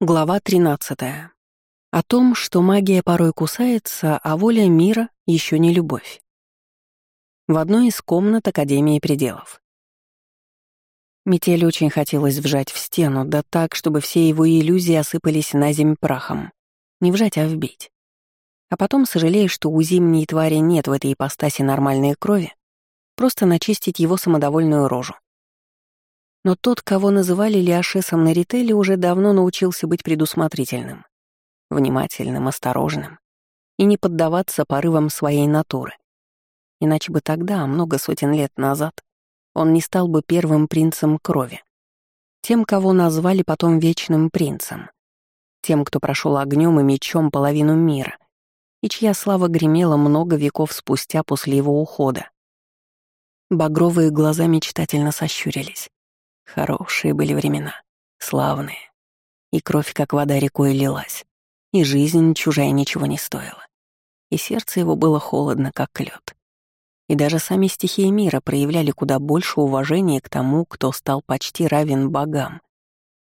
Глава 13. О том, что магия порой кусается, а воля мира еще не любовь. В одной из комнат Академии пределов. Метель очень хотелось вжать в стену, да так, чтобы все его иллюзии осыпались на земь прахом. Не вжать, а вбить. А потом, сожалея, что у зимней твари нет в этой ипостаси нормальной крови, просто начистить его самодовольную рожу. Но тот, кого называли Лиашесом на рителе, уже давно научился быть предусмотрительным, внимательным, осторожным и не поддаваться порывам своей натуры. Иначе бы тогда, много сотен лет назад, он не стал бы первым принцем крови. Тем, кого назвали потом Вечным Принцем. Тем, кто прошел огнем и мечом половину мира, и чья слава гремела много веков спустя после его ухода. Багровые глаза мечтательно сощурились. Хорошие были времена, славные. И кровь, как вода, рекой лилась. И жизнь чужая ничего не стоила. И сердце его было холодно, как лед. И даже сами стихии мира проявляли куда больше уважения к тому, кто стал почти равен богам,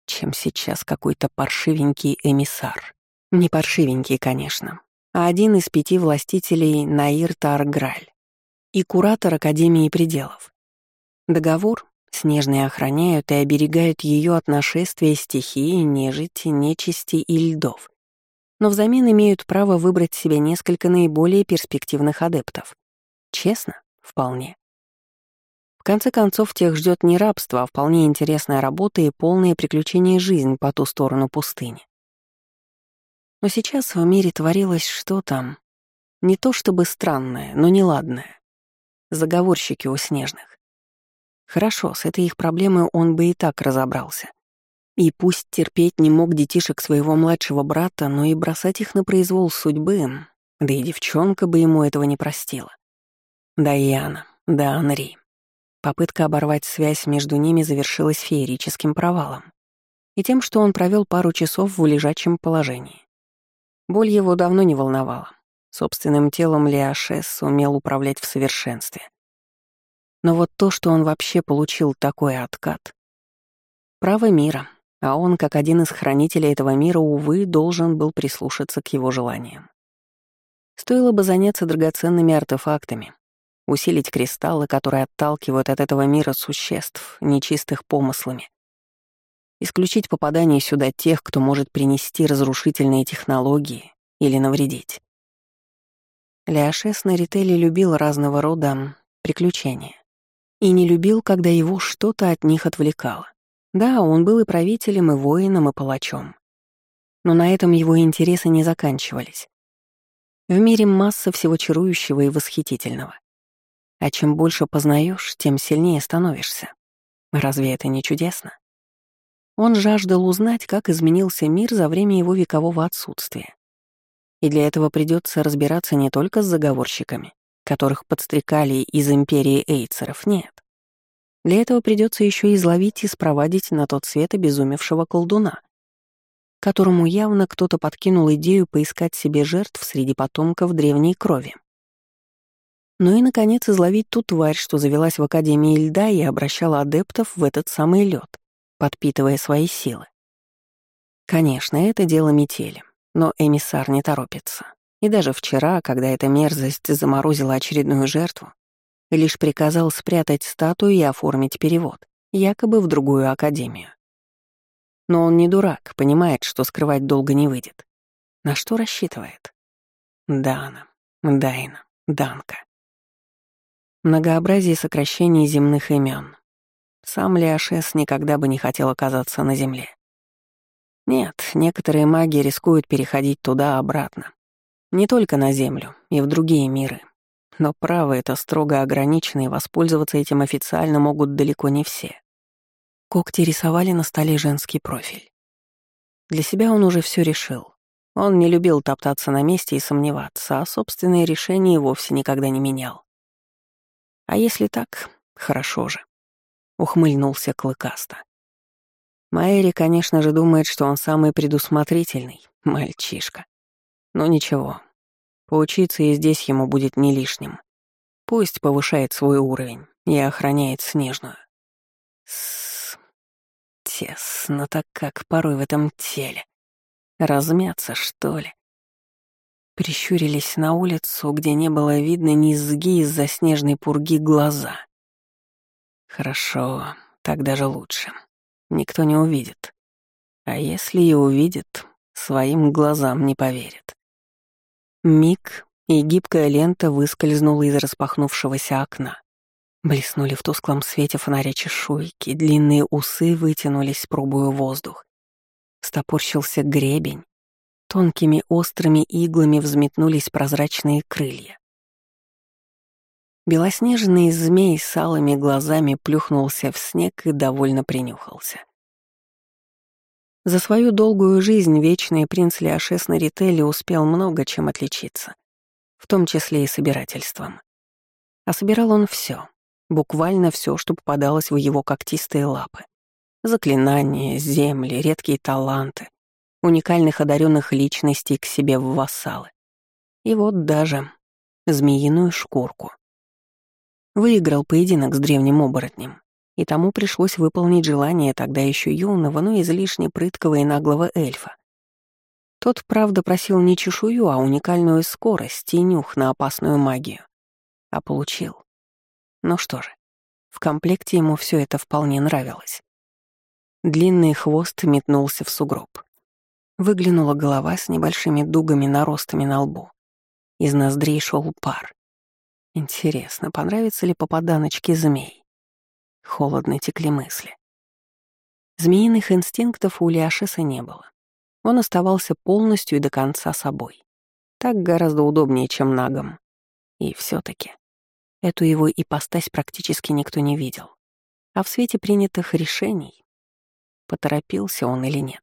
чем сейчас какой-то паршивенький эмиссар. Не паршивенький, конечно, а один из пяти властителей Наир Тарграль и куратор Академии пределов. Договор, Снежные охраняют и оберегают ее от нашествия стихии, нежити, нечисти и льдов. Но взамен имеют право выбрать себе несколько наиболее перспективных адептов. Честно? Вполне. В конце концов, тех ждет не рабство, а вполне интересная работа и полное приключение жизнь по ту сторону пустыни. Но сейчас в мире творилось что-то, не то чтобы странное, но неладное. Заговорщики у снежных. Хорошо, с этой их проблемой он бы и так разобрался. И пусть терпеть не мог детишек своего младшего брата, но и бросать их на произвол судьбы, да и девчонка бы ему этого не простила. Да Яна, да Анри. Попытка оборвать связь между ними завершилась феерическим провалом. И тем, что он провел пару часов в лежачем положении. Боль его давно не волновала. Собственным телом Леошес умел управлять в совершенстве. Но вот то, что он вообще получил такой откат. Право мира, а он, как один из хранителей этого мира, увы, должен был прислушаться к его желаниям. Стоило бы заняться драгоценными артефактами, усилить кристаллы, которые отталкивают от этого мира существ, нечистых помыслами, исключить попадание сюда тех, кто может принести разрушительные технологии или навредить. Ляшес на Рителе любил разного рода приключения и не любил, когда его что-то от них отвлекало. Да, он был и правителем, и воином, и палачом. Но на этом его интересы не заканчивались. В мире масса всего чарующего и восхитительного. А чем больше познаешь, тем сильнее становишься. Разве это не чудесно? Он жаждал узнать, как изменился мир за время его векового отсутствия. И для этого придется разбираться не только с заговорщиками, которых подстрекали из империи эйцеров, нет. Для этого придется еще изловить и спровадить на тот свет обезумевшего колдуна, которому явно кто-то подкинул идею поискать себе жертв среди потомков древней крови. Ну и, наконец, изловить ту тварь, что завелась в Академии льда и обращала адептов в этот самый лед, подпитывая свои силы. Конечно, это дело метели, но эмиссар не торопится. И даже вчера, когда эта мерзость заморозила очередную жертву, лишь приказал спрятать статую и оформить перевод, якобы в другую академию. Но он не дурак, понимает, что скрывать долго не выйдет. На что рассчитывает? Дана, Дайна, Данка. Многообразие сокращений земных имен. Сам Леошес никогда бы не хотел оказаться на Земле. Нет, некоторые маги рискуют переходить туда-обратно, не только на Землю и в другие миры. Но право это строго ограничено, и воспользоваться этим официально могут далеко не все. Когти рисовали на столе женский профиль. Для себя он уже все решил. Он не любил топтаться на месте и сомневаться, а собственные решения вовсе никогда не менял. А если так, хорошо же. Ухмыльнулся клыкасто. Майри, конечно же, думает, что он самый предусмотрительный, мальчишка. Но ничего, поучиться и здесь ему будет не лишним. Пусть повышает свой уровень и охраняет Снежную. С... Тесно так как порой в этом теле. Размяться, что ли? Прищурились на улицу, где не было видно низги из-за снежной пурги глаза. Хорошо, так даже лучше. Никто не увидит. А если и увидит, своим глазам не поверит. Миг, и гибкая лента выскользнула из распахнувшегося окна. Блеснули в тусклом свете фонаря чешуйки, длинные усы вытянулись, пробуя воздух. Стопорщился гребень. Тонкими острыми иглами взметнулись прозрачные крылья. Белоснежный змей с алыми глазами плюхнулся в снег и довольно принюхался. За свою долгую жизнь вечный принц Леошес на Рителе успел много чем отличиться, в том числе и собирательством. А собирал он все, буквально все, что попадалось в его когтистые лапы. Заклинания, земли, редкие таланты, уникальных одаренных личностей к себе в вассалы. И вот даже змеиную шкурку. Выиграл поединок с древним оборотнем, и тому пришлось выполнить желание тогда еще юного, но излишне прыткого и наглого эльфа. Тот, правда, просил не чешую, а уникальную скорость и нюх на опасную магию. А получил. Ну что же, в комплекте ему все это вполне нравилось. Длинный хвост метнулся в сугроб. Выглянула голова с небольшими дугами наростами на лбу. Из ноздрей шел пар. Интересно, понравится ли попаданочке змей? Холодно текли мысли. Змеиных инстинктов у Лиашеса не было. Он оставался полностью и до конца собой. Так гораздо удобнее, чем нагом. И все таки Эту его ипостась практически никто не видел. А в свете принятых решений, поторопился он или нет.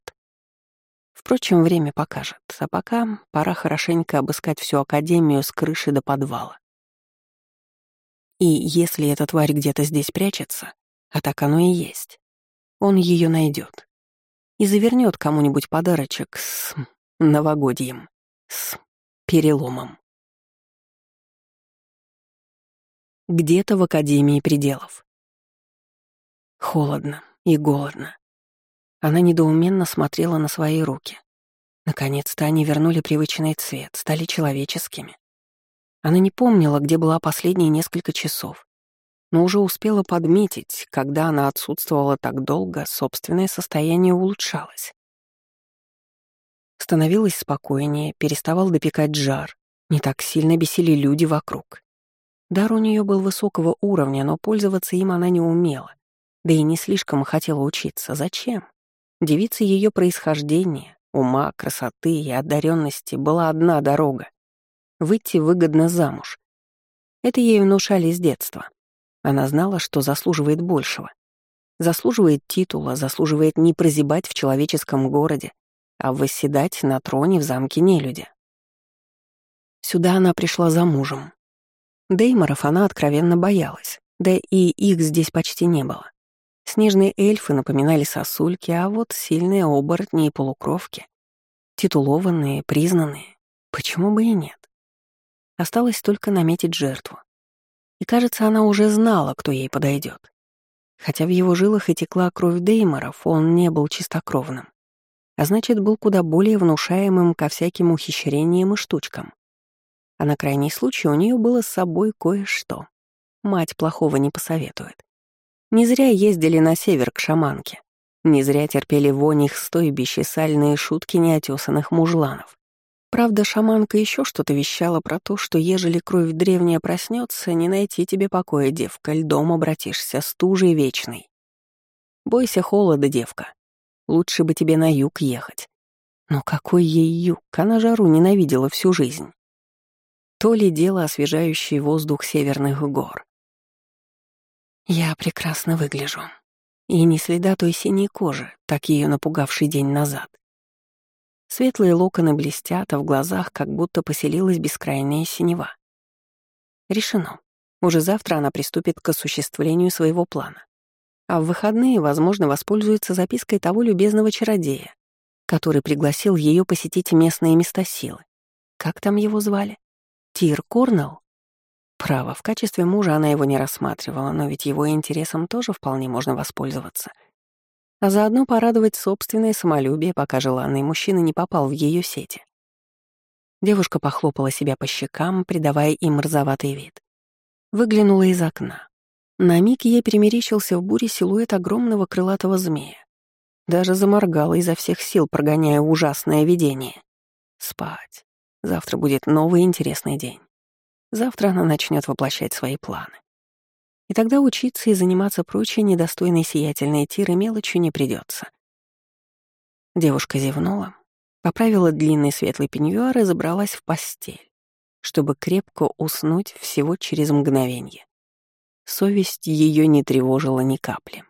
Впрочем, время покажет, а пока пора хорошенько обыскать всю Академию с крыши до подвала. И если эта тварь где-то здесь прячется, а так оно и есть, он ее найдет и завернет кому-нибудь подарочек с новогодьем, с переломом. где-то в Академии пределов. Холодно и голодно. Она недоуменно смотрела на свои руки. Наконец-то они вернули привычный цвет, стали человеческими. Она не помнила, где была последние несколько часов, но уже успела подметить, когда она отсутствовала так долго, собственное состояние улучшалось. Становилось спокойнее, переставал допекать жар, не так сильно бесили люди вокруг. Дар у нее был высокого уровня, но пользоваться им она не умела. Да и не слишком хотела учиться. Зачем? Девица ее происхождения, ума, красоты и одаренности была одна дорога — выйти выгодно замуж. Это ей внушали с детства. Она знала, что заслуживает большего. Заслуживает титула, заслуживает не прозябать в человеческом городе, а восседать на троне в замке нелюдя. Сюда она пришла за мужем, Дейморов она откровенно боялась, да и их здесь почти не было. Снежные эльфы напоминали сосульки, а вот сильные оборотни и полукровки. Титулованные, признанные. Почему бы и нет? Осталось только наметить жертву. И кажется, она уже знала, кто ей подойдет. Хотя в его жилах и текла кровь Дейморов, он не был чистокровным. А значит, был куда более внушаемым ко всяким ухищрениям и штучкам. А на крайний случай у нее было с собой кое-что. Мать плохого не посоветует. Не зря ездили на север к шаманке. Не зря терпели вонь их стойбищ и сальные шутки неотесанных мужланов. Правда, шаманка еще что-то вещала про то, что ежели кровь древняя проснется, не найти тебе покоя, девка, льдом обратишься, стужей вечной. Бойся холода, девка. Лучше бы тебе на юг ехать. Но какой ей юг? Она жару ненавидела всю жизнь то ли дело освежающий воздух северных гор. Я прекрасно выгляжу. И не следа той синей кожи, так ее напугавший день назад. Светлые локоны блестят, а в глазах как будто поселилась бескрайняя синева. Решено. Уже завтра она приступит к осуществлению своего плана. А в выходные, возможно, воспользуется запиской того любезного чародея, который пригласил ее посетить местные места силы. Как там его звали? Тир Корнелл? Право, в качестве мужа она его не рассматривала, но ведь его интересом тоже вполне можно воспользоваться. А заодно порадовать собственное самолюбие, пока желанный мужчина не попал в ее сети. Девушка похлопала себя по щекам, придавая им розоватый вид. Выглянула из окна. На миг ей примерещился в буре силуэт огромного крылатого змея. Даже заморгала изо всех сил, прогоняя ужасное видение. Спать. Завтра будет новый интересный день. Завтра она начнет воплощать свои планы. И тогда учиться и заниматься прочей недостойной сиятельной тиры мелочью не придется. Девушка зевнула, поправила длинный светлый пеньюар и забралась в постель, чтобы крепко уснуть всего через мгновение. Совесть ее не тревожила ни капли.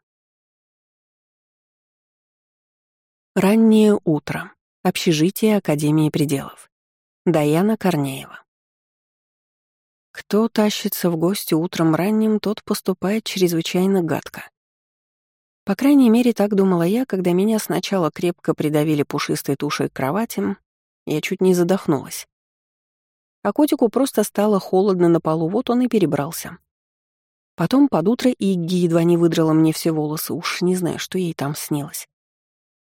Раннее утро. Общежитие Академии пределов. Даяна Корнеева. Кто тащится в гости утром ранним, тот поступает чрезвычайно гадко. По крайней мере, так думала я, когда меня сначала крепко придавили пушистой тушей к кровати, я чуть не задохнулась. А котику просто стало холодно на полу, вот он и перебрался. Потом под утро Игги едва не выдрала мне все волосы, уж не знаю, что ей там снилось.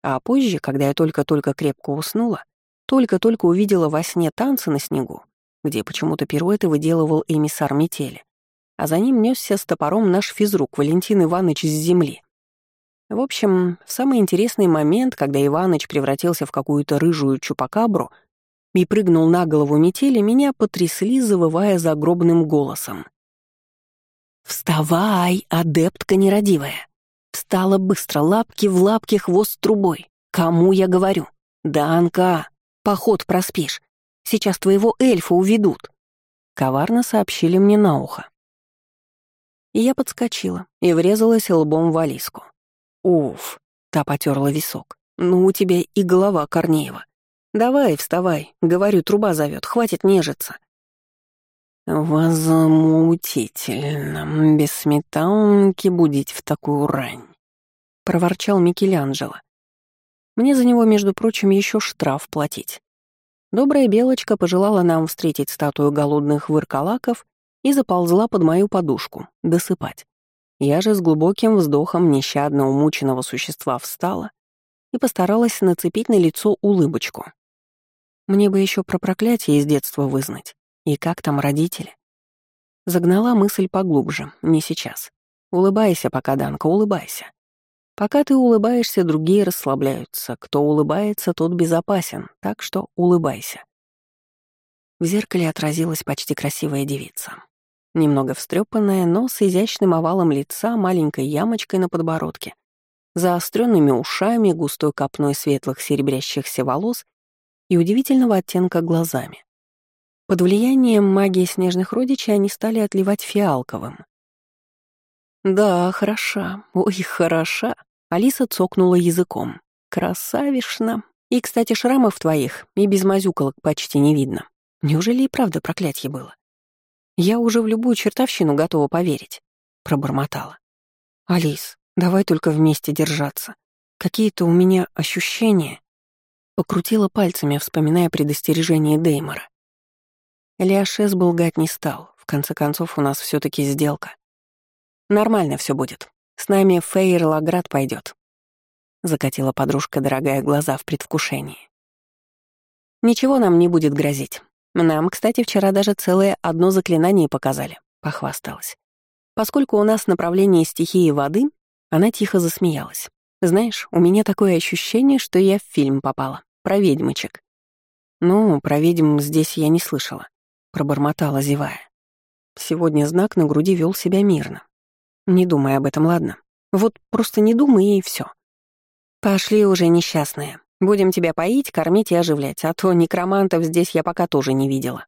А позже, когда я только-только крепко уснула, только-только увидела во сне танцы на снегу, где почему-то пируэты выделывал эмиссар метели, а за ним несся с топором наш физрук Валентин Иванович с земли. В общем, в самый интересный момент, когда Иваныч превратился в какую-то рыжую чупакабру и прыгнул на голову метели, меня потрясли, завывая загробным голосом. «Вставай, адептка нерадивая!» Встала быстро, лапки в лапки, хвост трубой. «Кому я говорю?» «Данка, поход проспишь. Сейчас твоего эльфа уведут!» Коварно сообщили мне на ухо. И я подскочила и врезалась лбом в Алиску. Уф, та потерла висок. Ну, у тебя и голова Корнеева. Давай, вставай. Говорю, труба зовет, хватит нежиться. Возмутительно, без сметанки будить в такую рань. Проворчал Микеланджело. Мне за него, между прочим, еще штраф платить. Добрая белочка пожелала нам встретить статую голодных выркалаков и заползла под мою подушку, досыпать. Я же с глубоким вздохом нещадно умученного существа встала и постаралась нацепить на лицо улыбочку. Мне бы еще про проклятие из детства вызнать. И как там родители? Загнала мысль поглубже, не сейчас. Улыбайся пока, Данка, улыбайся. Пока ты улыбаешься, другие расслабляются. Кто улыбается, тот безопасен, так что улыбайся. В зеркале отразилась почти красивая девица. Немного встрепанная, но с изящным овалом лица, маленькой ямочкой на подбородке, заостренными ушами, густой копной светлых серебрящихся волос и удивительного оттенка глазами. Под влиянием магии снежных родичей они стали отливать фиалковым. «Да, хороша, ой, хороша», — Алиса цокнула языком. «Красавишна. И, кстати, шрамов твоих и без мазюколок почти не видно. Неужели и правда проклятье было?» Я уже в любую чертовщину готова поверить», — пробормотала. «Алис, давай только вместе держаться. Какие-то у меня ощущения...» Покрутила пальцами, вспоминая предостережение Деймора. Лиашес был гать не стал. В конце концов, у нас все таки сделка. Нормально все будет. С нами Фейер Лаград пойдет. Закатила подружка дорогая глаза в предвкушении. Ничего нам не будет грозить. Нам, кстати, вчера даже целое одно заклинание показали, похвасталась. Поскольку у нас направление стихии воды, она тихо засмеялась. Знаешь, у меня такое ощущение, что я в фильм попала. Про ведьмочек. Ну, про ведьм здесь я не слышала. Пробормотала, зевая. Сегодня знак на груди вел себя мирно. Не думай об этом, ладно? Вот просто не думай и все. Пошли уже, несчастные. Будем тебя поить, кормить и оживлять, а то некромантов здесь я пока тоже не видела».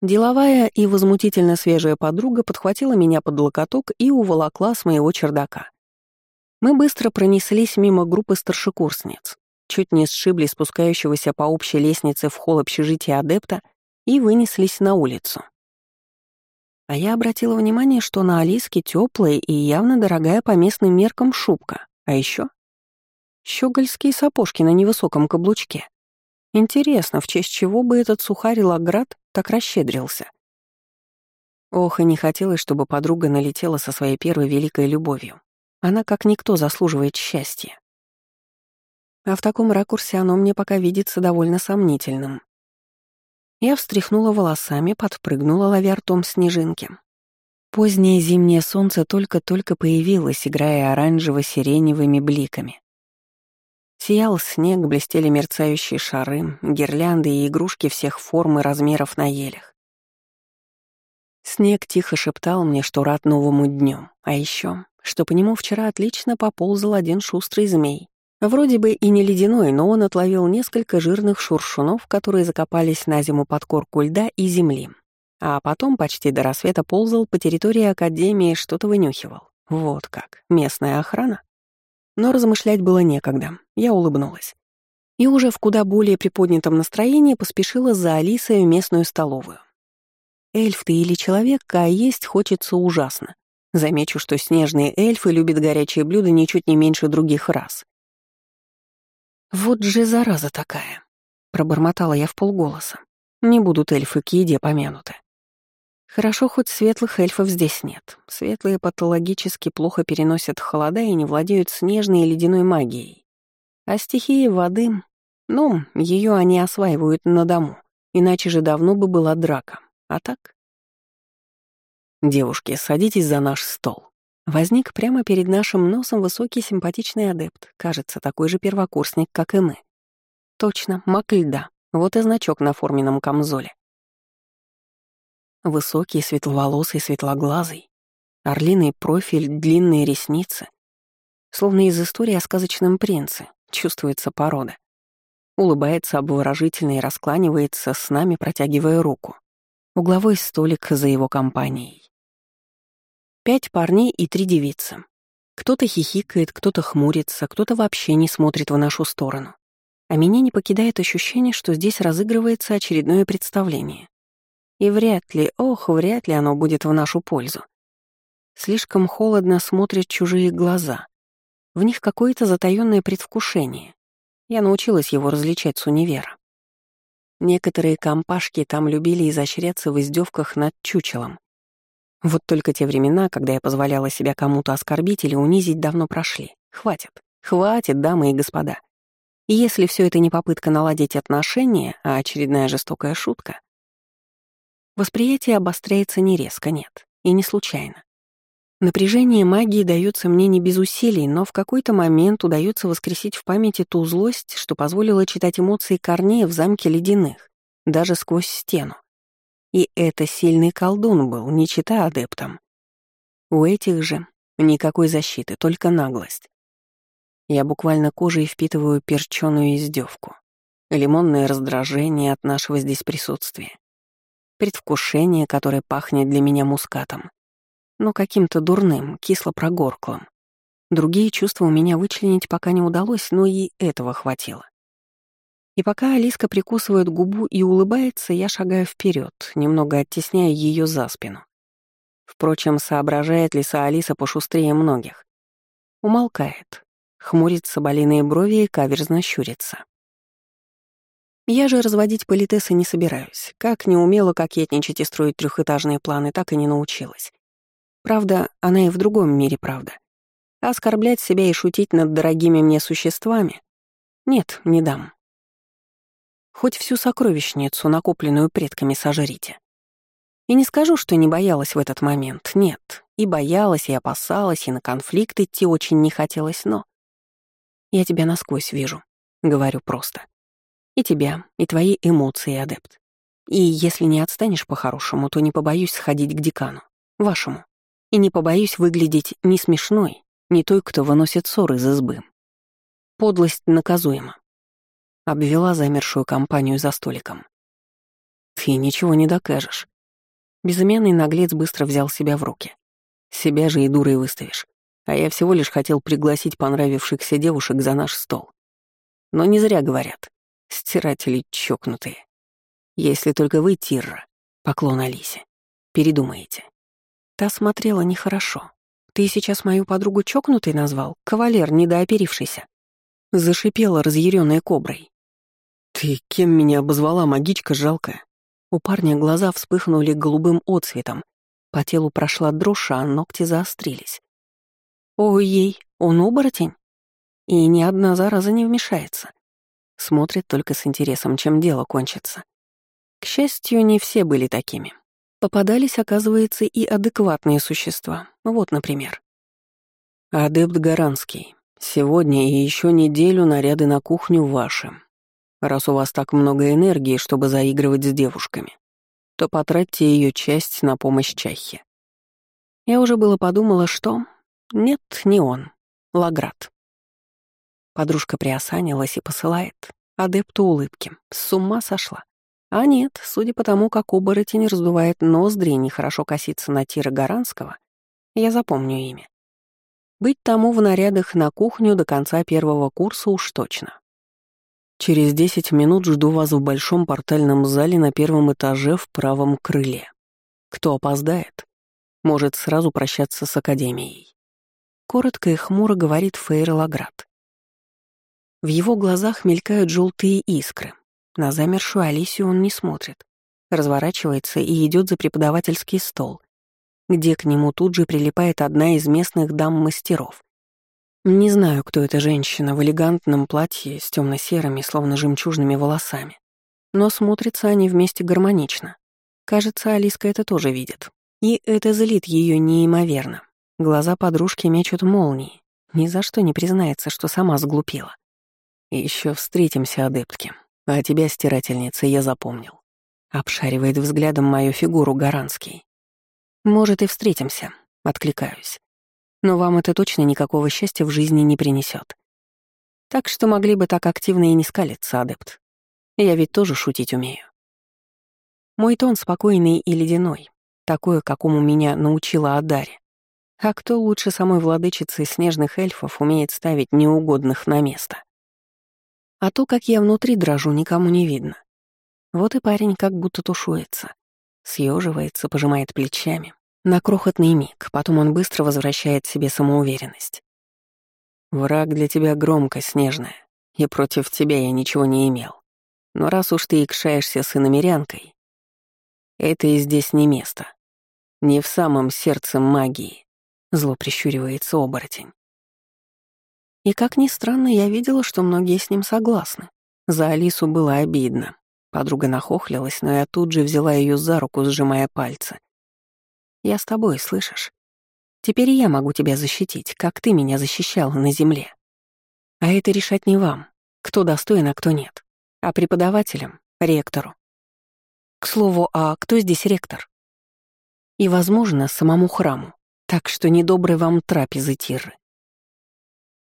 Деловая и возмутительно свежая подруга подхватила меня под локоток и уволокла с моего чердака. Мы быстро пронеслись мимо группы старшекурсниц, чуть не сшибли спускающегося по общей лестнице в холл общежития адепта и вынеслись на улицу. А я обратила внимание, что на Алиске теплая и явно дорогая по местным меркам шубка, а еще Щегольские сапожки на невысоком каблучке. Интересно, в честь чего бы этот сухарь Лаград так расщедрился? Ох, и не хотелось, чтобы подруга налетела со своей первой великой любовью. Она как никто заслуживает счастья. А в таком ракурсе оно мне пока видится довольно сомнительным. Я встряхнула волосами, подпрыгнула, ловя ртом снежинки. Позднее зимнее солнце только-только появилось, играя оранжево-сиреневыми бликами. Сиял снег, блестели мерцающие шары, гирлянды и игрушки всех форм и размеров на елях. Снег тихо шептал мне, что рад новому дню, а еще, что по нему вчера отлично поползал один шустрый змей. Вроде бы и не ледяной, но он отловил несколько жирных шуршунов, которые закопались на зиму под корку льда и земли. А потом почти до рассвета ползал по территории Академии и что-то вынюхивал. Вот как, местная охрана. Но размышлять было некогда, я улыбнулась. И уже в куда более приподнятом настроении поспешила за Алисой в местную столовую. Эльф ты или человек, а есть хочется ужасно. Замечу, что снежные эльфы любят горячие блюда ничуть не меньше других рас. «Вот же зараза такая!» — пробормотала я в полголоса. «Не будут эльфы к еде помянуты». Хорошо, хоть светлых эльфов здесь нет. Светлые патологически плохо переносят холода и не владеют снежной и ледяной магией. А стихии воды, ну, ее они осваивают на дому, иначе же давно бы была драка. А так? «Девушки, садитесь за наш стол», Возник прямо перед нашим носом высокий симпатичный адепт, кажется, такой же первокурсник, как и мы. Точно, мак льда. Вот и значок на форменном камзоле. Высокий, светловолосый, светлоглазый. Орлиный профиль, длинные ресницы. Словно из истории о сказочном принце, чувствуется порода. Улыбается обворожительно и раскланивается с нами, протягивая руку. Угловой столик за его компанией. Пять парней и три девицы. Кто-то хихикает, кто-то хмурится, кто-то вообще не смотрит в нашу сторону. А меня не покидает ощущение, что здесь разыгрывается очередное представление. И вряд ли, ох, вряд ли оно будет в нашу пользу. Слишком холодно смотрят чужие глаза. В них какое-то затаённое предвкушение. Я научилась его различать с универа. Некоторые компашки там любили изощряться в издевках над чучелом, вот только те времена, когда я позволяла себя кому-то оскорбить или унизить, давно прошли. Хватит. Хватит, дамы и господа. И если все это не попытка наладить отношения, а очередная жестокая шутка, восприятие обостряется не резко, нет, и не случайно. Напряжение магии дается мне не без усилий, но в какой-то момент удается воскресить в памяти ту злость, что позволило читать эмоции Корнея в замке ледяных, даже сквозь стену. И это сильный колдун был, не чита адептам. У этих же никакой защиты, только наглость. Я буквально кожей впитываю перченую издевку, лимонное раздражение от нашего здесь присутствия, предвкушение, которое пахнет для меня мускатом, но каким-то дурным, кисло-прогорклым. Другие чувства у меня вычленить пока не удалось, но и этого хватило. И пока Алиска прикусывает губу и улыбается, я шагаю вперед, немного оттесняя ее за спину. Впрочем, соображает ли Алиса пошустрее многих? Умолкает, хмурит соболиные брови и каверзно щурится. Я же разводить политесы не собираюсь. Как не умела кокетничать и строить трехэтажные планы, так и не научилась. Правда, она и в другом мире правда. оскорблять себя и шутить над дорогими мне существами? Нет, не дам. Хоть всю сокровищницу, накопленную предками, сожрите. И не скажу, что не боялась в этот момент, нет. И боялась, и опасалась, и на конфликт идти очень не хотелось, но... Я тебя насквозь вижу, говорю просто. И тебя, и твои эмоции, адепт. И если не отстанешь по-хорошему, то не побоюсь сходить к декану, вашему. И не побоюсь выглядеть не смешной, не той, кто выносит ссоры из избы. Подлость наказуема. Обвела замершую компанию за столиком. «Ты ничего не докажешь». Безымянный наглец быстро взял себя в руки. «Себя же и дурой выставишь. А я всего лишь хотел пригласить понравившихся девушек за наш стол. Но не зря говорят. Стиратели чокнутые. Если только вы, Тирра, поклон Алисе, передумаете». Та смотрела нехорошо. «Ты сейчас мою подругу чокнутой назвал? Кавалер, недооперившийся?» Зашипела разъяренная коброй. «Ты кем меня обозвала, магичка жалкая?» У парня глаза вспыхнули голубым отцветом. По телу прошла дрожь, а ногти заострились. Ой-ей, он оборотень? И ни одна зараза не вмешается. Смотрит только с интересом, чем дело кончится. К счастью, не все были такими. Попадались, оказывается, и адекватные существа. Вот, например. Адепт Гаранский. Сегодня и еще неделю наряды на кухню ваши. Раз у вас так много энергии, чтобы заигрывать с девушками, то потратьте ее часть на помощь Чахе. Я уже было подумала, что... Нет, не он. Лаград. Подружка приосанилась и посылает. Адепту улыбки. С ума сошла. А нет, судя по тому, как оборотень раздувает ноздри и нехорошо косится на Тира Гаранского, я запомню имя. Быть тому в нарядах на кухню до конца первого курса уж точно. Через десять минут жду вас в большом портальном зале на первом этаже в правом крыле. Кто опоздает, может сразу прощаться с Академией. Коротко и хмуро говорит Фейр Лаград. В его глазах мелькают желтые искры, на замершую Алисию он не смотрит. Разворачивается и идет за преподавательский стол, где к нему тут же прилипает одна из местных дам-мастеров. Не знаю, кто эта женщина в элегантном платье с темно-серыми, словно жемчужными волосами. Но смотрятся они вместе гармонично. Кажется, Алиска это тоже видит. И это злит ее неимоверно. Глаза подружки мечут молнии. Ни за что не признается, что сама сглупила. Еще встретимся, адептки. А тебя, стирательница, я запомнил. Обшаривает взглядом мою фигуру Гаранский. Может, и встретимся, откликаюсь. Но вам это точно никакого счастья в жизни не принесет. Так что могли бы так активно и не скалиться, адепт. Я ведь тоже шутить умею. Мой тон спокойный и ледяной, такой, какому меня научила Адари. А кто лучше самой владычицы снежных эльфов умеет ставить неугодных на место? А то, как я внутри дрожу, никому не видно. Вот и парень как будто тушуется. Съеживается, пожимает плечами. На крохотный миг, потом он быстро возвращает себе самоуверенность. «Враг для тебя громко, снежная, и против тебя я ничего не имел. Но раз уж ты икшаешься с иномерянкой, это и здесь не место. Не в самом сердце магии», — зло прищуривается оборотень. И как ни странно, я видела, что многие с ним согласны. За Алису было обидно. Подруга нахохлилась, но я тут же взяла ее за руку, сжимая пальцы. «Я с тобой, слышишь? Теперь я могу тебя защитить, как ты меня защищала на земле. А это решать не вам, кто достоин, а кто нет, а преподавателям, ректору. К слову, а кто здесь ректор? И, возможно, самому храму, так что недобрый вам трапезы Тиры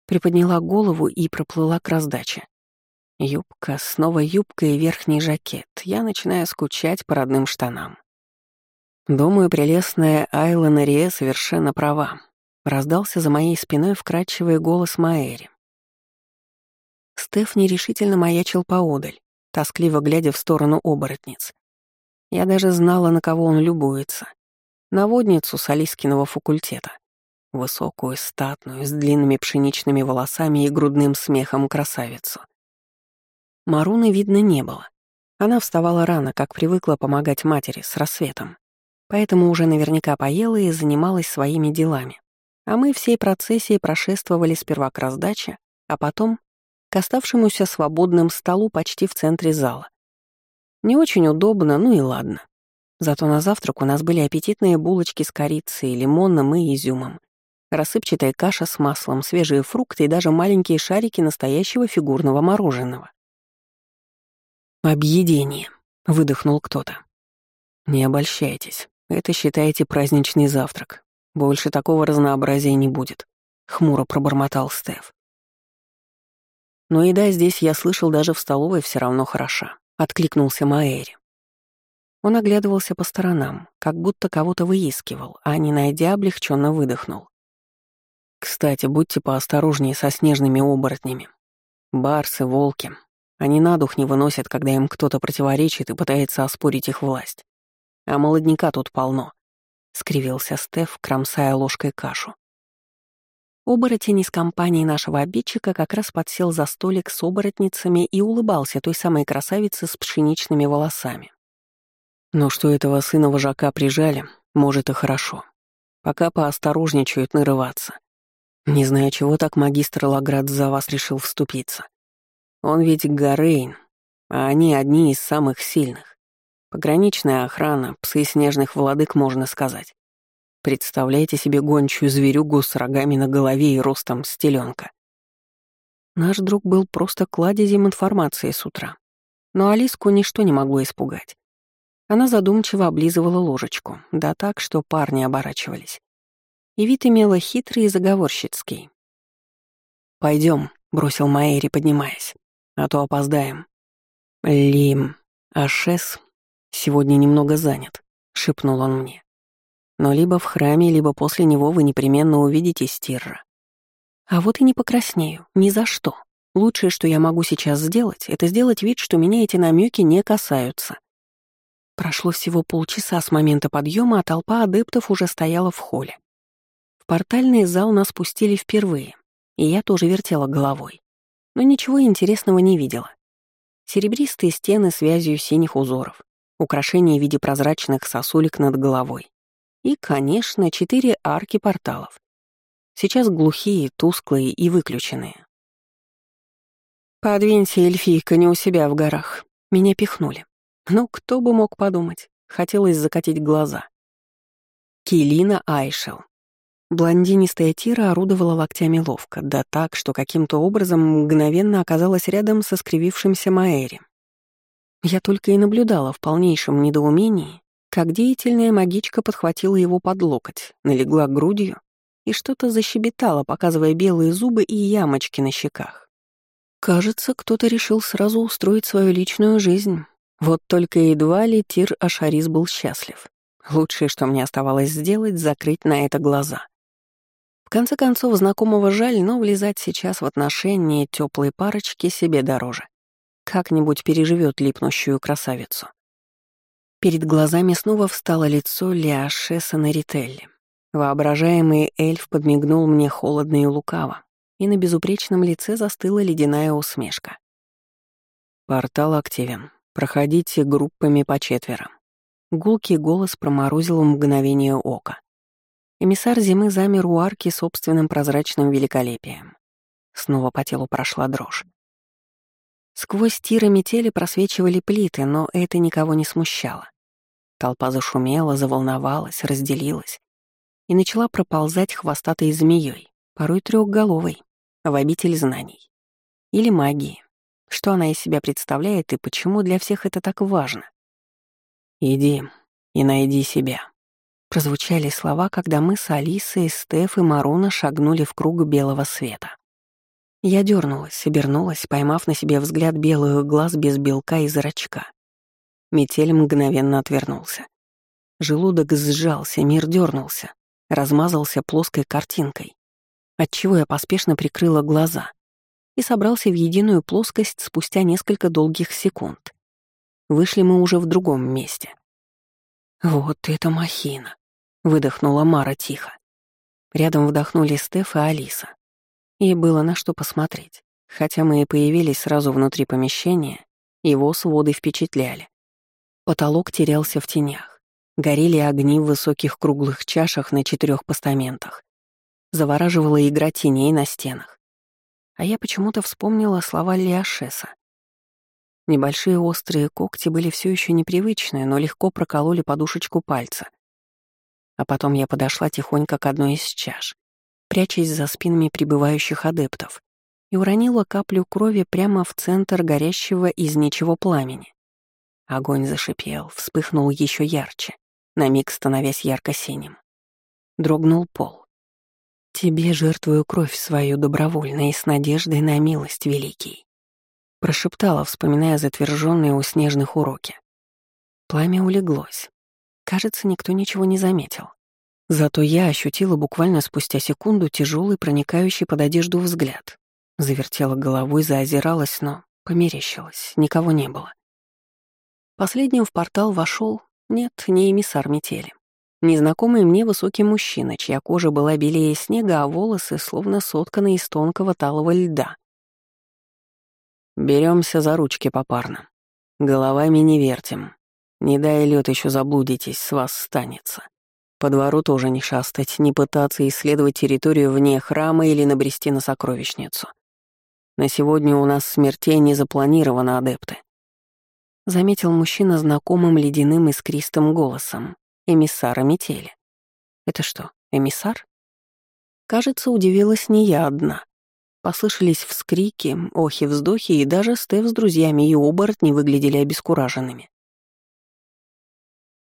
приподняла голову и проплыла к раздаче. Юбка, снова юбка и верхний жакет. Я начинаю скучать по родным штанам. Думаю, прелестная Айла Нария совершенно права. Раздался за моей спиной вкрадчивый голос Маэри. Стеф нерешительно маячил поодаль, тоскливо глядя в сторону оборотниц. Я даже знала, на кого он любуется. Наводницу с Алискиного факультета. Высокую, статную, с длинными пшеничными волосами и грудным смехом красавицу. Маруны видно не было. Она вставала рано, как привыкла помогать матери с рассветом. Поэтому уже наверняка поела и занималась своими делами. А мы всей процессией прошествовали сперва к раздаче, а потом к оставшемуся свободным столу почти в центре зала. Не очень удобно, ну и ладно. Зато на завтрак у нас были аппетитные булочки с корицей, лимоном и изюмом, рассыпчатая каша с маслом, свежие фрукты и даже маленькие шарики настоящего фигурного мороженого. «Объедение», — выдохнул кто-то. «Не обольщайтесь, это считайте праздничный завтрак. Больше такого разнообразия не будет», — хмуро пробормотал Стеф. «Но еда здесь, я слышал, даже в столовой все равно хороша», — откликнулся Маэри. Он оглядывался по сторонам, как будто кого-то выискивал, а, не найдя, облегченно выдохнул. Кстати, будьте поосторожнее со снежными оборотнями. Барсы, волки. Они на дух не выносят, когда им кто-то противоречит и пытается оспорить их власть. А молодняка тут полно. Скривился Стеф, кромсая ложкой кашу. Оборотень из компании нашего обидчика как раз подсел за столик с оборотницами и улыбался той самой красавице с пшеничными волосами. Но что этого сына вожака прижали, может и хорошо. Пока поосторожничают нарываться. Не знаю, чего так магистр Лаград за вас решил вступиться. Он ведь Гарейн, а они одни из самых сильных. Пограничная охрана, псы снежных владык, можно сказать. Представляете себе гончую зверюгу с рогами на голове и ростом стеленка. Наш друг был просто кладезем информации с утра. Но Алиску ничто не могло испугать. Она задумчиво облизывала ложечку, да так, что парни оборачивались. И вид имела хитрый и заговорщицкий. Пойдем, бросил Майери, поднимаясь, — «а то опоздаем». «Лим, Ашес сегодня немного занят», — шепнул он мне. «Но либо в храме, либо после него вы непременно увидите Стирра». А вот и не покраснею, ни за что. Лучшее, что я могу сейчас сделать, это сделать вид, что меня эти намеки не касаются. Прошло всего полчаса с момента подъема, а толпа адептов уже стояла в холле. В портальный зал нас пустили впервые, и я тоже вертела головой. Но ничего интересного не видела. Серебристые стены с вязью синих узоров, украшения в виде прозрачных сосулек над головой. И, конечно, четыре арки порталов. Сейчас глухие, тусклые и выключенные. «Подвинься, эльфийка, не у себя в горах». Меня пихнули. Ну, кто бы мог подумать. Хотелось закатить глаза. Келина Айшел. Блондинистая Тира орудовала локтями ловко, да так, что каким-то образом мгновенно оказалась рядом со скривившимся Маэри. Я только и наблюдала в полнейшем недоумении, как деятельная магичка подхватила его под локоть, налегла грудью и что-то защебетала, показывая белые зубы и ямочки на щеках. Кажется, кто-то решил сразу устроить свою личную жизнь, вот только едва ли Тир Ашарис был счастлив. Лучшее, что мне оставалось сделать, закрыть на это глаза. В конце концов, знакомого жаль, но влезать сейчас в отношения теплой парочки себе дороже. Как-нибудь переживет липнущую красавицу. Перед глазами снова встало лицо Лиашеса Нарителли. Воображаемый эльф подмигнул мне холодно и лукаво, и на безупречном лице застыла ледяная усмешка. «Портал активен. Проходите группами по четверо. Гулкий голос проморозил в мгновение ока. Эмиссар зимы замер у арки собственным прозрачным великолепием. Снова по телу прошла дрожь. Сквозь тиры метели просвечивали плиты, но это никого не смущало. Толпа зашумела, заволновалась, разделилась и начала проползать хвостатой змеей, порой трехголовой, в обитель знаний. Или магии. Что она из себя представляет и почему для всех это так важно? «Иди и найди себя», — прозвучали слова, когда мы с Алисой, Стеф и Маруна шагнули в круг белого света. Я дернулась, обернулась, поймав на себе взгляд белых глаз без белка и зрачка. Метель мгновенно отвернулся. Желудок сжался, мир дернулся, размазался плоской картинкой, отчего я поспешно прикрыла глаза и собрался в единую плоскость спустя несколько долгих секунд. Вышли мы уже в другом месте. «Вот это махина!» — выдохнула Мара тихо. Рядом вдохнули Стеф и Алиса. И было на что посмотреть. Хотя мы и появились сразу внутри помещения, его своды впечатляли. Потолок терялся в тенях. Горели огни в высоких круглых чашах на четырех постаментах. Завораживала игра теней на стенах. А я почему-то вспомнила слова Лиашеса. Небольшие острые когти были все еще непривычные, но легко прокололи подушечку пальца. А потом я подошла тихонько к одной из чаш, прячась за спинами прибывающих адептов, и уронила каплю крови прямо в центр горящего из ничего пламени. Огонь зашипел, вспыхнул еще ярче, на миг становясь ярко-синим. Дрогнул пол. «Тебе жертвую кровь свою добровольно и с надеждой на милость великий», — прошептала, вспоминая затверженные у снежных уроки. Пламя улеглось. Кажется, никто ничего не заметил. Зато я ощутила буквально спустя секунду тяжелый, проникающий под одежду взгляд. Завертела головой, заозиралась, но померещилась, никого не было. Последним в портал вошел, нет, не эмиссар метели. Незнакомый мне высокий мужчина, чья кожа была белее снега, а волосы словно сотканы из тонкого талого льда. Беремся за ручки попарно. Головами не вертим. Не дай лед еще заблудитесь, с вас станется. По двору тоже не шастать, не пытаться исследовать территорию вне храма или набрести на сокровищницу. На сегодня у нас смертей не запланировано, адепты. Заметил мужчина знакомым ледяным искристым голосом, эмиссара метели. Это что, эмиссар? Кажется, удивилась не я одна. Послышались вскрики, охи-вздохи, и даже Стеф с друзьями и оборотни выглядели обескураженными.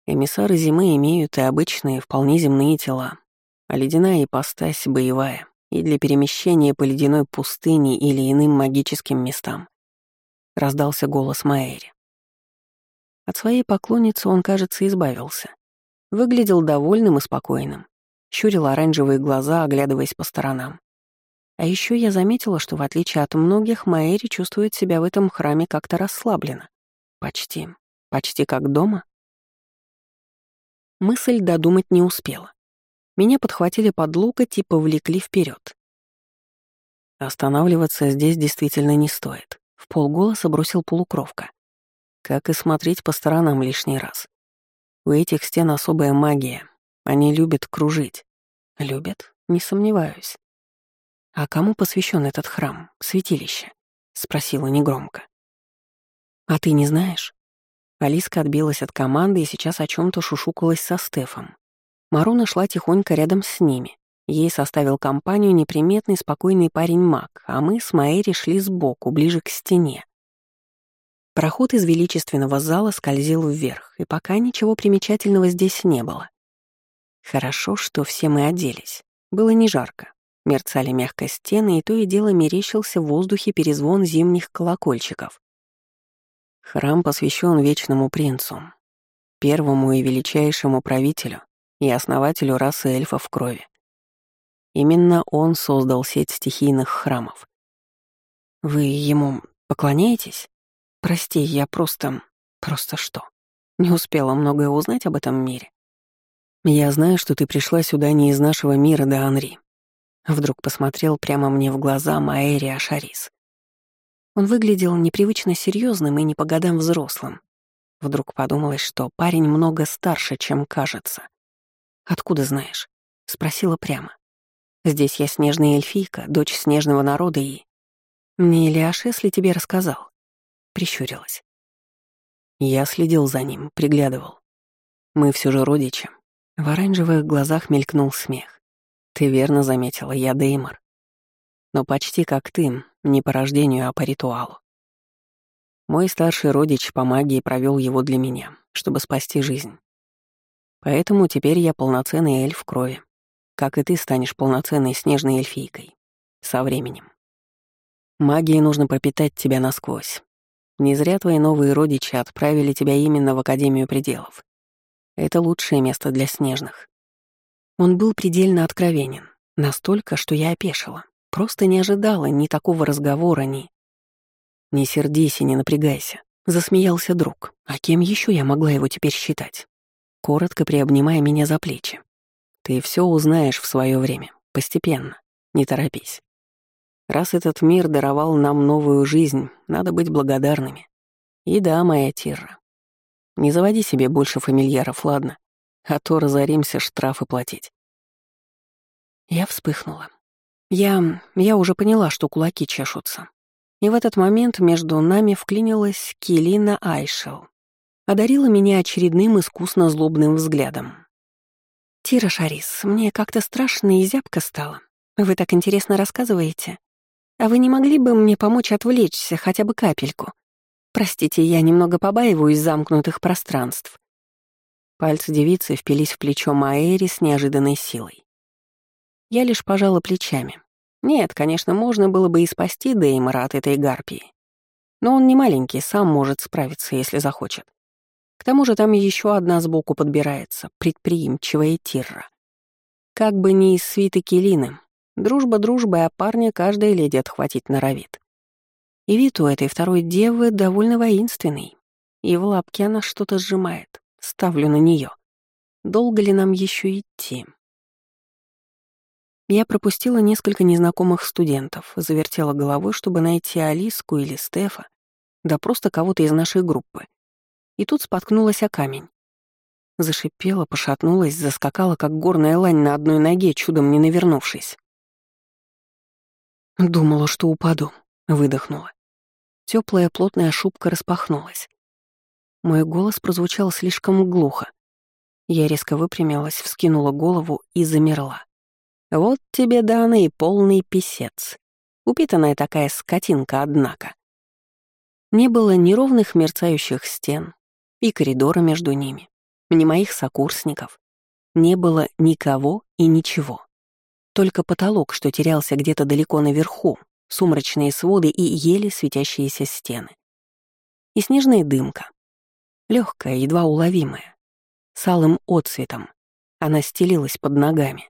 Эмиссары зимы имеют и обычные, вполне земные тела, а ледяная ипостась боевая, и для перемещения по ледяной пустыне или иным магическим местам. Раздался голос Маэри. От своей поклонницы он, кажется, избавился. Выглядел довольным и спокойным. Щурил оранжевые глаза, оглядываясь по сторонам. А еще я заметила, что в отличие от многих, Маэри чувствует себя в этом храме как-то расслабленно. Почти. Почти как дома. Мысль додумать не успела. Меня подхватили под локоть и повлекли вперед. Останавливаться здесь действительно не стоит. В полголоса бросил полукровка. Как и смотреть по сторонам лишний раз. У этих стен особая магия. Они любят кружить. Любят? Не сомневаюсь. «А кому посвящен этот храм, святилище?» — спросила негромко. «А ты не знаешь?» Алиска отбилась от команды и сейчас о чем то шушукалась со Стефом. Маруна шла тихонько рядом с ними. Ей составил компанию неприметный спокойный парень-маг, а мы с Маэри шли сбоку, ближе к стене. Проход из величественного зала скользил вверх, и пока ничего примечательного здесь не было. Хорошо, что все мы оделись. Было не жарко. Мерцали мягко стены, и то и дело мерещился в воздухе перезвон зимних колокольчиков. Храм посвящен Вечному Принцу, первому и величайшему правителю и основателю расы эльфов в крови. Именно он создал сеть стихийных храмов. Вы ему поклоняетесь? Прости, я просто... Просто что? Не успела многое узнать об этом мире. Я знаю, что ты пришла сюда не из нашего мира, да, Анри. Вдруг посмотрел прямо мне в глаза Маэри Ашарис. Он выглядел непривычно серьезным и не по годам взрослым. Вдруг подумалось, что парень много старше, чем кажется. «Откуда знаешь?» — спросила прямо. «Здесь я снежная эльфийка, дочь снежного народа и...» «Мне Ильяш, если тебе рассказал?» Прищурилась. Я следил за ним, приглядывал. Мы все же родичи. В оранжевых глазах мелькнул смех. Ты верно заметила, я Деймор но почти как ты, не по рождению, а по ритуалу. Мой старший родич по магии провел его для меня, чтобы спасти жизнь. Поэтому теперь я полноценный эльф крови, как и ты станешь полноценной снежной эльфийкой. Со временем. Магии нужно пропитать тебя насквозь. Не зря твои новые родичи отправили тебя именно в Академию Пределов. Это лучшее место для снежных. Он был предельно откровенен, настолько, что я опешила. Просто не ожидала ни такого разговора, ни... «Не сердись и не напрягайся», — засмеялся друг. А кем еще я могла его теперь считать? Коротко приобнимая меня за плечи. «Ты все узнаешь в свое время, постепенно, не торопись. Раз этот мир даровал нам новую жизнь, надо быть благодарными. И да, моя Тирра, не заводи себе больше фамильяров, ладно? А то разоримся штрафы платить». Я вспыхнула. Я... я уже поняла, что кулаки чешутся. И в этот момент между нами вклинилась Келина Айшел. Одарила меня очередным искусно злобным взглядом. «Тира Шарис, мне как-то страшно и зябко стало. Вы так интересно рассказываете. А вы не могли бы мне помочь отвлечься хотя бы капельку? Простите, я немного побаиваюсь замкнутых пространств». Пальцы девицы впились в плечо Маэри с неожиданной силой. Я лишь пожала плечами. Нет, конечно, можно было бы и спасти Деймора от этой гарпии. Но он не маленький, сам может справиться, если захочет. К тому же там еще одна сбоку подбирается, предприимчивая Тирра. Как бы ни из свиты Келины, дружба дружбой, а парня каждая леди отхватить норовит. И вид у этой второй девы довольно воинственный. И в лапке она что-то сжимает. Ставлю на нее. Долго ли нам еще идти? Я пропустила несколько незнакомых студентов, завертела головой, чтобы найти Алиску или Стефа, да просто кого-то из нашей группы. И тут споткнулась о камень. Зашипела, пошатнулась, заскакала, как горная лань на одной ноге, чудом не навернувшись. Думала, что упаду, выдохнула. Теплая плотная шубка распахнулась. Мой голос прозвучал слишком глухо. Я резко выпрямилась, вскинула голову и замерла. Вот тебе данный полный писец. Упитанная такая скотинка, однако. Не было ни ровных мерцающих стен и коридора между ними, ни моих сокурсников. Не было никого и ничего. Только потолок, что терялся где-то далеко наверху, сумрачные своды и еле светящиеся стены. И снежная дымка. легкая, едва уловимая, с алым отцветом. Она стелилась под ногами.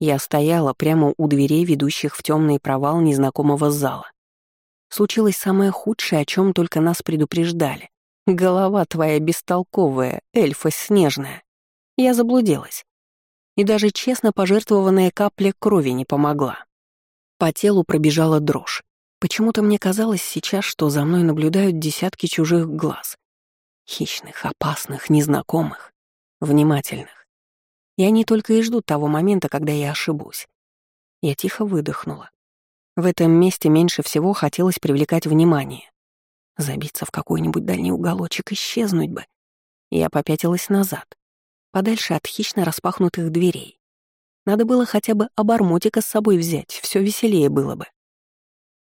Я стояла прямо у дверей, ведущих в темный провал незнакомого зала. Случилось самое худшее, о чем только нас предупреждали. Голова твоя бестолковая, эльфа снежная. Я заблудилась и даже честно пожертвованная капля крови не помогла. По телу пробежала дрожь. Почему-то мне казалось сейчас, что за мной наблюдают десятки чужих глаз. Хищных, опасных, незнакомых, внимательных. И они только и ждут того момента, когда я ошибусь. Я тихо выдохнула. В этом месте меньше всего хотелось привлекать внимание. Забиться в какой-нибудь дальний уголочек, исчезнуть бы. Я попятилась назад подальше от хищно распахнутых дверей. Надо было хотя бы обормотика с собой взять, все веселее было бы.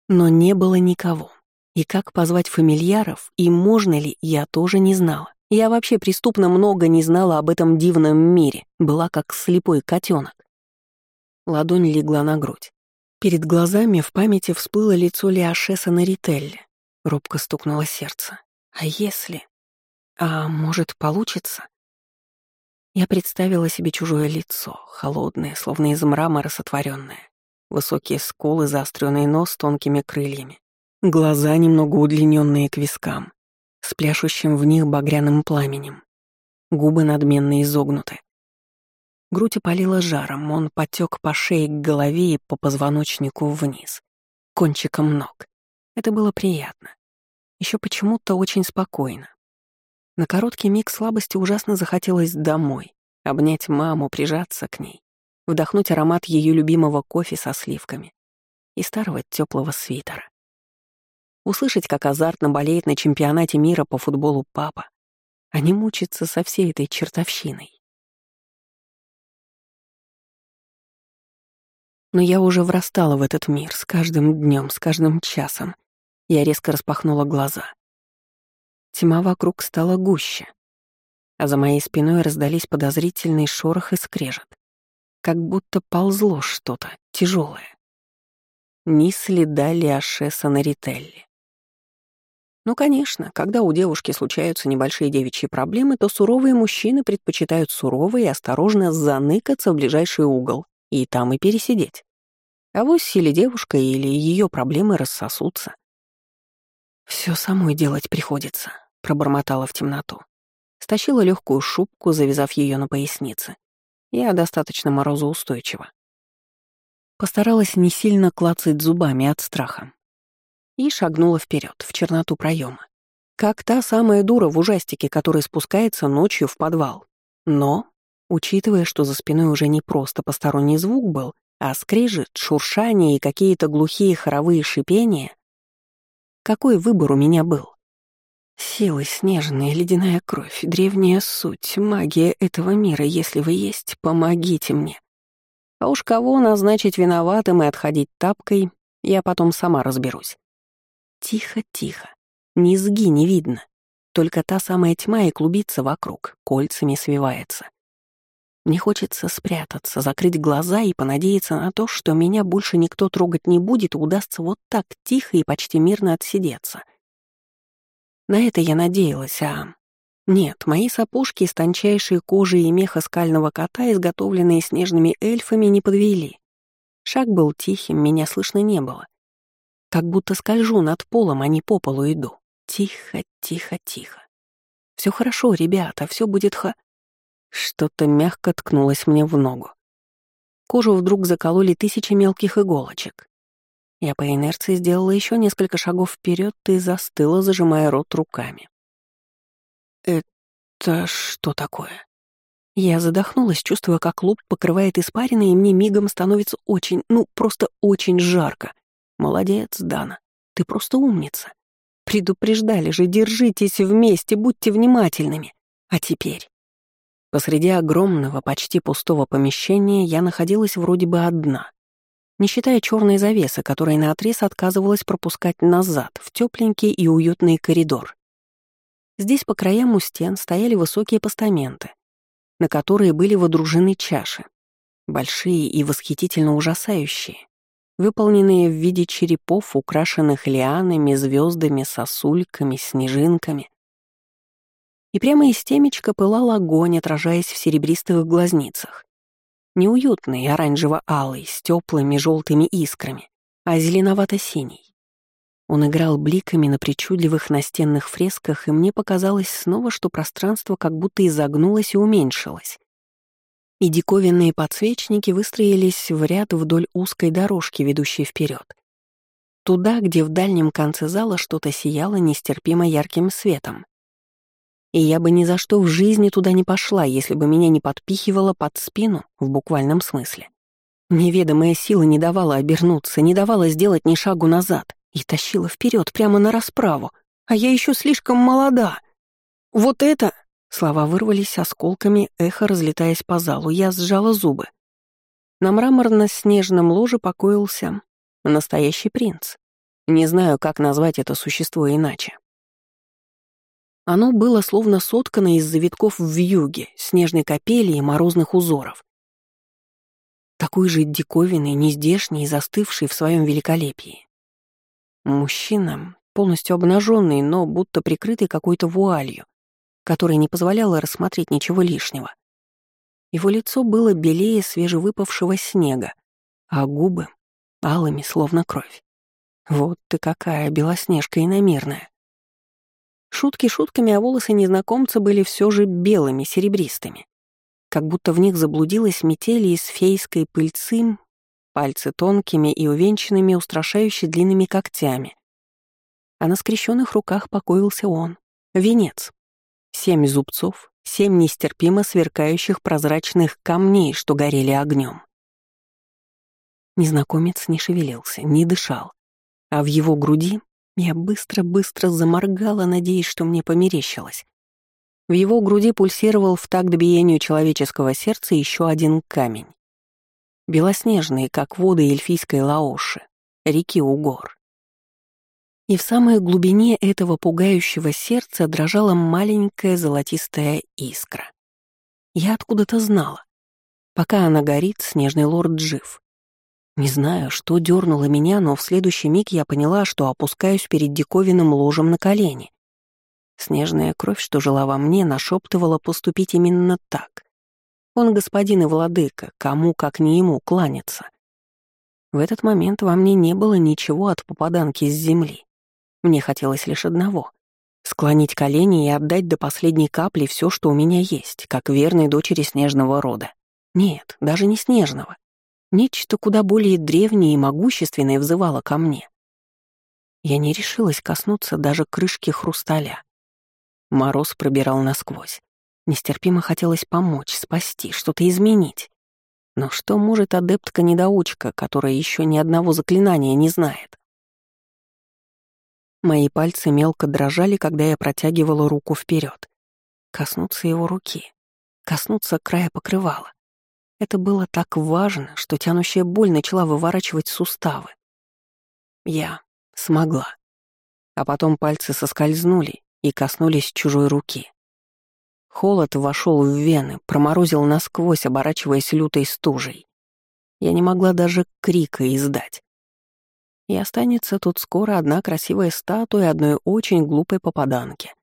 Но не было никого. И как позвать фамильяров, и можно ли, я тоже не знала. Я вообще преступно много не знала об этом дивном мире, была как слепой котенок. Ладонь легла на грудь. Перед глазами в памяти всплыло лицо Лиашеса на Рителле. Робко стукнуло сердце. А если... А может, получится? Я представила себе чужое лицо, холодное, словно из мрамора сотворенное. Высокие скулы, заостренный нос с тонкими крыльями. Глаза, немного удлиненные к вискам, с пляшущим в них багряным пламенем. Губы надменно изогнуты. Грудь опалила жаром, он потек по шее к голове и по позвоночнику вниз, кончиком ног. Это было приятно. Еще почему-то очень спокойно. На короткий миг слабости ужасно захотелось домой, обнять маму, прижаться к ней, вдохнуть аромат ее любимого кофе со сливками и старого теплого свитера. Услышать, как азартно болеет на чемпионате мира по футболу папа, а не мучиться со всей этой чертовщиной. Но я уже врастала в этот мир с каждым днем, с каждым часом. Я резко распахнула глаза — Тьма вокруг стала гуще, а за моей спиной раздались подозрительный шорох и скрежет, как будто ползло что-то тяжелое. Ни следа Лиашеса на Рителле. Ну, конечно, когда у девушки случаются небольшие девичьи проблемы, то суровые мужчины предпочитают сурово и осторожно заныкаться в ближайший угол и там и пересидеть. А вось или девушка, или ее проблемы рассосутся. Все самой делать приходится пробормотала в темноту. Стащила легкую шубку, завязав ее на пояснице. Я достаточно морозоустойчива. Постаралась не сильно клацать зубами от страха. И шагнула вперед в черноту проема. Как та самая дура в ужастике, которая спускается ночью в подвал. Но, учитывая, что за спиной уже не просто посторонний звук был, а скрежет, шуршание и какие-то глухие хоровые шипения, какой выбор у меня был? Силы снежные, ледяная кровь, древняя суть, магия этого мира, если вы есть, помогите мне. А уж кого назначить виноватым и отходить тапкой, я потом сама разберусь. Тихо, тихо. Низги не видно. Только та самая тьма и клубится вокруг, кольцами свивается. Мне хочется спрятаться, закрыть глаза и понадеяться на то, что меня больше никто трогать не будет удастся вот так тихо и почти мирно отсидеться — на это я надеялась, а... Нет, мои сапожки из тончайшей кожи и меха скального кота, изготовленные снежными эльфами, не подвели. Шаг был тихим, меня слышно не было. Как будто скольжу над полом, а не по полу иду. Тихо, тихо, тихо. Все хорошо, ребята, все будет ха... Что-то мягко ткнулось мне в ногу. Кожу вдруг закололи тысячи мелких иголочек. Я по инерции сделала еще несколько шагов вперед и застыла, зажимая рот руками. «Это что такое? Я задохнулась, чувствуя, как лоб покрывает испарина, и мне мигом становится очень, ну, просто очень жарко. Молодец, Дана. Ты просто умница. Предупреждали же, держитесь вместе, будьте внимательными. А теперь? Посреди огромного, почти пустого помещения я находилась вроде бы одна. Не считая черной завесы, которая наотрез отказывалась пропускать назад, в тепленький и уютный коридор. Здесь по краям у стен стояли высокие постаменты, на которые были водружены чаши, большие и восхитительно ужасающие, выполненные в виде черепов, украшенных лианами, звездами, сосульками, снежинками. И прямо из темечка пылал огонь, отражаясь в серебристых глазницах. Неуютный, оранжево-алый, с теплыми желтыми искрами, а зеленовато-синий. Он играл бликами на причудливых настенных фресках, и мне показалось снова, что пространство как будто изогнулось и уменьшилось. И диковинные подсвечники выстроились в ряд вдоль узкой дорожки, ведущей вперед. Туда, где в дальнем конце зала что-то сияло нестерпимо ярким светом. И я бы ни за что в жизни туда не пошла, если бы меня не подпихивало под спину, в буквальном смысле. Неведомая сила не давала обернуться, не давала сделать ни шагу назад и тащила вперед прямо на расправу, а я еще слишком молода. Вот это... Слова вырвались осколками, эхо разлетаясь по залу, я сжала зубы. На мраморно-снежном ложе покоился настоящий принц. Не знаю, как назвать это существо иначе. Оно было словно соткано из завитков в вьюге, снежной капели и морозных узоров. Такой же диковинный, нездешний и застывший в своем великолепии. Мужчина, полностью обнаженный, но будто прикрытый какой-то вуалью, которая не позволяла рассмотреть ничего лишнего. Его лицо было белее свежевыпавшего снега, а губы — алыми, словно кровь. Вот ты какая белоснежка иномерная. Шутки шутками, а волосы незнакомца были все же белыми, серебристыми. Как будто в них заблудилась метель из фейской пыльцы пальцы тонкими и увенчанными устрашающе длинными когтями. А на скрещенных руках покоился он — венец. Семь зубцов, семь нестерпимо сверкающих прозрачных камней, что горели огнем. Незнакомец не шевелился, не дышал, а в его груди я быстро-быстро заморгала, надеясь, что мне померещилось. В его груди пульсировал в такт биению человеческого сердца еще один камень белоснежные, как воды эльфийской Лаоши, реки у гор. И в самой глубине этого пугающего сердца дрожала маленькая золотистая искра. Я откуда-то знала. Пока она горит, снежный лорд жив. Не знаю, что дернуло меня, но в следующий миг я поняла, что опускаюсь перед диковинным ложем на колени. Снежная кровь, что жила во мне, нашептывала поступить именно так. Он господин и владыка, кому, как не ему, кланяться. В этот момент во мне не было ничего от попаданки с земли. Мне хотелось лишь одного — склонить колени и отдать до последней капли все, что у меня есть, как верной дочери снежного рода. Нет, даже не снежного. Нечто куда более древнее и могущественное взывало ко мне. Я не решилась коснуться даже крышки хрусталя. Мороз пробирал насквозь. Нестерпимо хотелось помочь, спасти, что-то изменить. Но что может адептка-недоучка, которая еще ни одного заклинания не знает? Мои пальцы мелко дрожали, когда я протягивала руку вперед. Коснуться его руки, коснуться края покрывала. Это было так важно, что тянущая боль начала выворачивать суставы. Я смогла. А потом пальцы соскользнули и коснулись чужой руки. Холод вошел в вены, проморозил насквозь, оборачиваясь лютой стужей. Я не могла даже крика издать. И останется тут скоро одна красивая статуя одной очень глупой попаданки.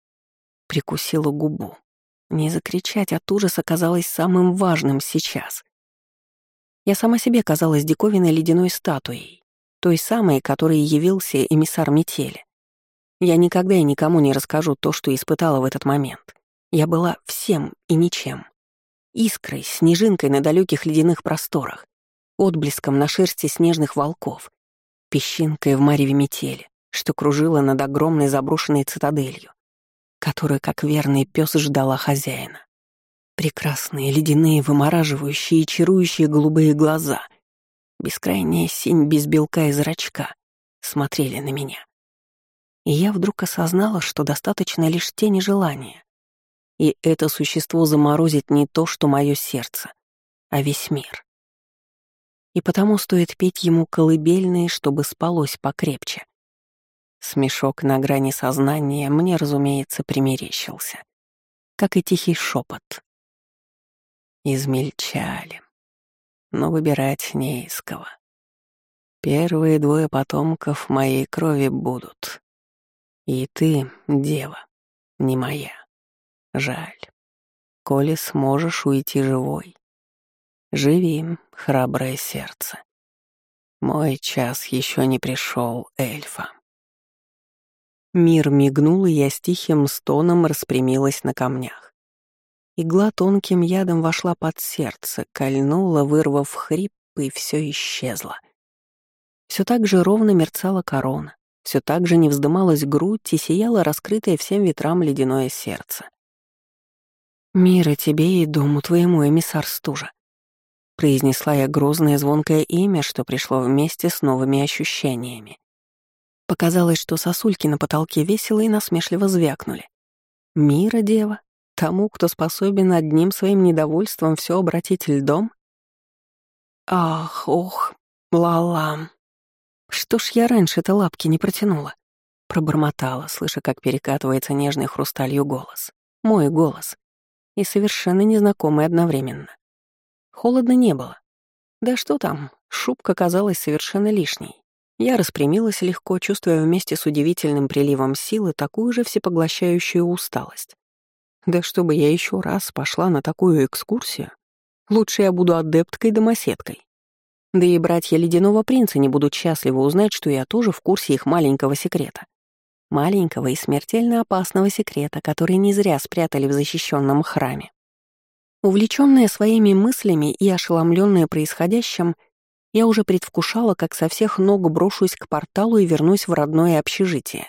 Прикусила губу. Не закричать от ужаса казалось самым важным сейчас. Я сама себе казалась диковинной ледяной статуей, той самой, которой явился эмиссар метели. Я никогда и никому не расскажу то, что испытала в этот момент. Я была всем и ничем. Искрой, снежинкой на далеких ледяных просторах, отблеском на шерсти снежных волков, песчинкой в мареве метели, что кружила над огромной заброшенной цитаделью. которая, как верный пес, ждала хозяина. Прекрасные, ледяные, вымораживающие и чарующие голубые глаза, бескрайняя синь без белка и зрачка, смотрели на меня. И я вдруг осознала, что достаточно лишь тени желания. И это существо заморозит не то, что мое сердце, а весь мир. И потому стоит петь ему колыбельные, чтобы спалось покрепче. Смешок на грани сознания мне, разумеется, примерещился, как и тихий шепот. Измельчали, но выбирать не из. Первые двое потомков моей крови будут. И ты, дева, не моя. Жаль. Коли сможешь уйти живой, живи, храброе сердце. Мой час еще не пришел, эльфа. Мир мигнул, и я с тихим стоном распрямилась на камнях. Игла тонким ядом вошла под сердце, кольнула, вырвав хрип, и все исчезло. Все так же ровно мерцала корона, все так же не вздымалась грудь и сияло раскрытое всем ветрам ледяное сердце. «Мира тебе и дому твоему, эмиссар стужа», — произнесла я грозное звонкое имя, что пришло вместе с новыми ощущениями. Показалось, что сосульки на потолке весело и насмешливо звякнули. Мира дева, тому, кто способен одним своим недовольством все обратить льдом? Ах, ох, ла-ла. Что ж я раньше-то лапки не протянула? Пробормотала, слыша, как перекатывается нежный хрусталью голос. Мой голос. И совершенно незнакомый одновременно. Холодно не было. Да что там, шубка казалась совершенно лишней. Я распрямилась легко, чувствуя вместе с удивительным приливом силы такую же всепоглощающую усталость. Да чтобы я еще раз пошла на такую экскурсию, лучше я буду адепткой-домоседкой. Да и братья Ледяного Принца не будут счастливы узнать, что я тоже в курсе их маленького секрета. Маленького и смертельно опасного секрета, который не зря спрятали в защищенном храме. Увлеченная своими мыслями и ошеломленная происходящим, я уже предвкушала, как со всех ног брошусь к порталу и вернусь в родное общежитие.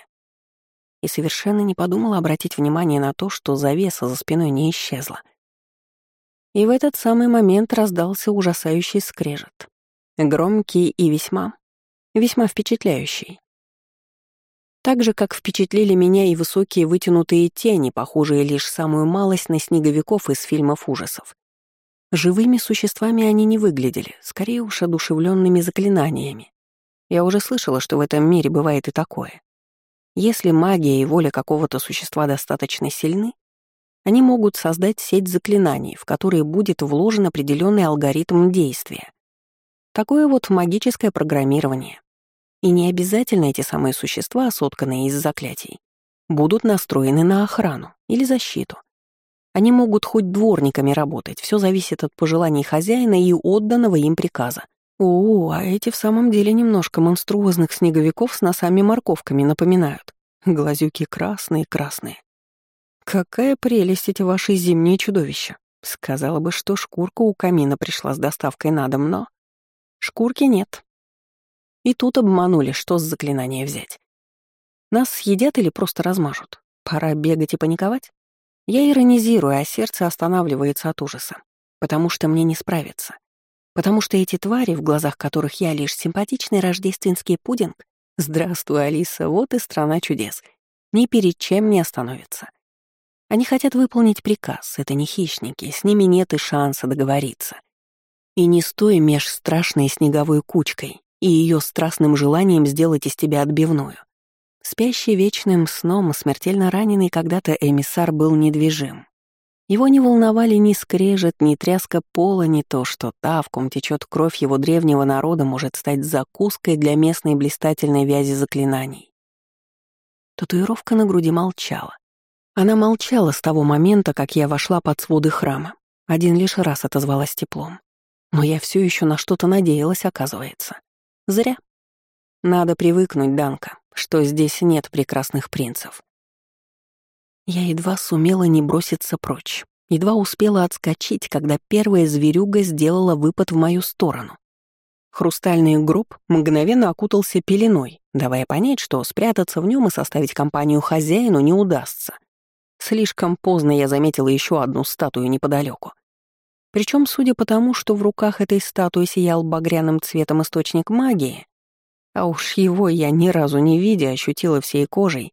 И совершенно не подумала обратить внимание на то, что завеса за спиной не исчезла. И в этот самый момент раздался ужасающий скрежет. Громкий и весьма, весьма впечатляющий. Так же, как впечатлили меня и высокие вытянутые тени, похожие лишь самую малость на снеговиков из фильмов ужасов. Живыми существами они не выглядели, скорее уж одушевленными заклинаниями. Я уже слышала, что в этом мире бывает и такое. Если магия и воля какого-то существа достаточно сильны, они могут создать сеть заклинаний, в которые будет вложен определенный алгоритм действия. Такое вот магическое программирование. И не обязательно эти самые существа, сотканные из заклятий, будут настроены на охрану или защиту. Они могут хоть дворниками работать, все зависит от пожеланий хозяина и отданного им приказа. О, а эти в самом деле немножко монструозных снеговиков с носами-морковками напоминают. Глазюки красные-красные. Какая прелесть эти ваши зимние чудовища. Сказала бы, что шкурка у камина пришла с доставкой на дом, но... Шкурки нет. И тут обманули, что с заклинания взять. Нас съедят или просто размажут? Пора бегать и паниковать? Я иронизирую, а сердце останавливается от ужаса, потому что мне не справиться. Потому что эти твари, в глазах которых я лишь симпатичный рождественский пудинг, здравствуй, Алиса, вот и страна чудес, ни перед чем не остановятся. Они хотят выполнить приказ, это не хищники, с ними нет и шанса договориться. И не стой меж страшной снеговой кучкой и ее страстным желанием сделать из тебя отбивную. Спящий вечным сном, смертельно раненый когда-то эмиссар был недвижим. Его не волновали ни скрежет, ни тряска пола, ни то, что тавком течет кровь его древнего народа может стать закуской для местной блистательной вязи заклинаний. Татуировка на груди молчала. Она молчала с того момента, как я вошла под своды храма. Один лишь раз отозвалась теплом. Но я все еще на что-то надеялась, оказывается. Зря. Надо привыкнуть, Данка, что здесь нет прекрасных принцев. Я едва сумела не броситься прочь, едва успела отскочить, когда первая зверюга сделала выпад в мою сторону. Хрустальный гроб мгновенно окутался пеленой, давая понять, что спрятаться в нем и составить компанию хозяину не удастся. Слишком поздно я заметила еще одну статую неподалеку. Причем, судя по тому, что в руках этой статуи сиял багряным цветом источник магии, а уж его я ни разу не видя ощутила всей кожей,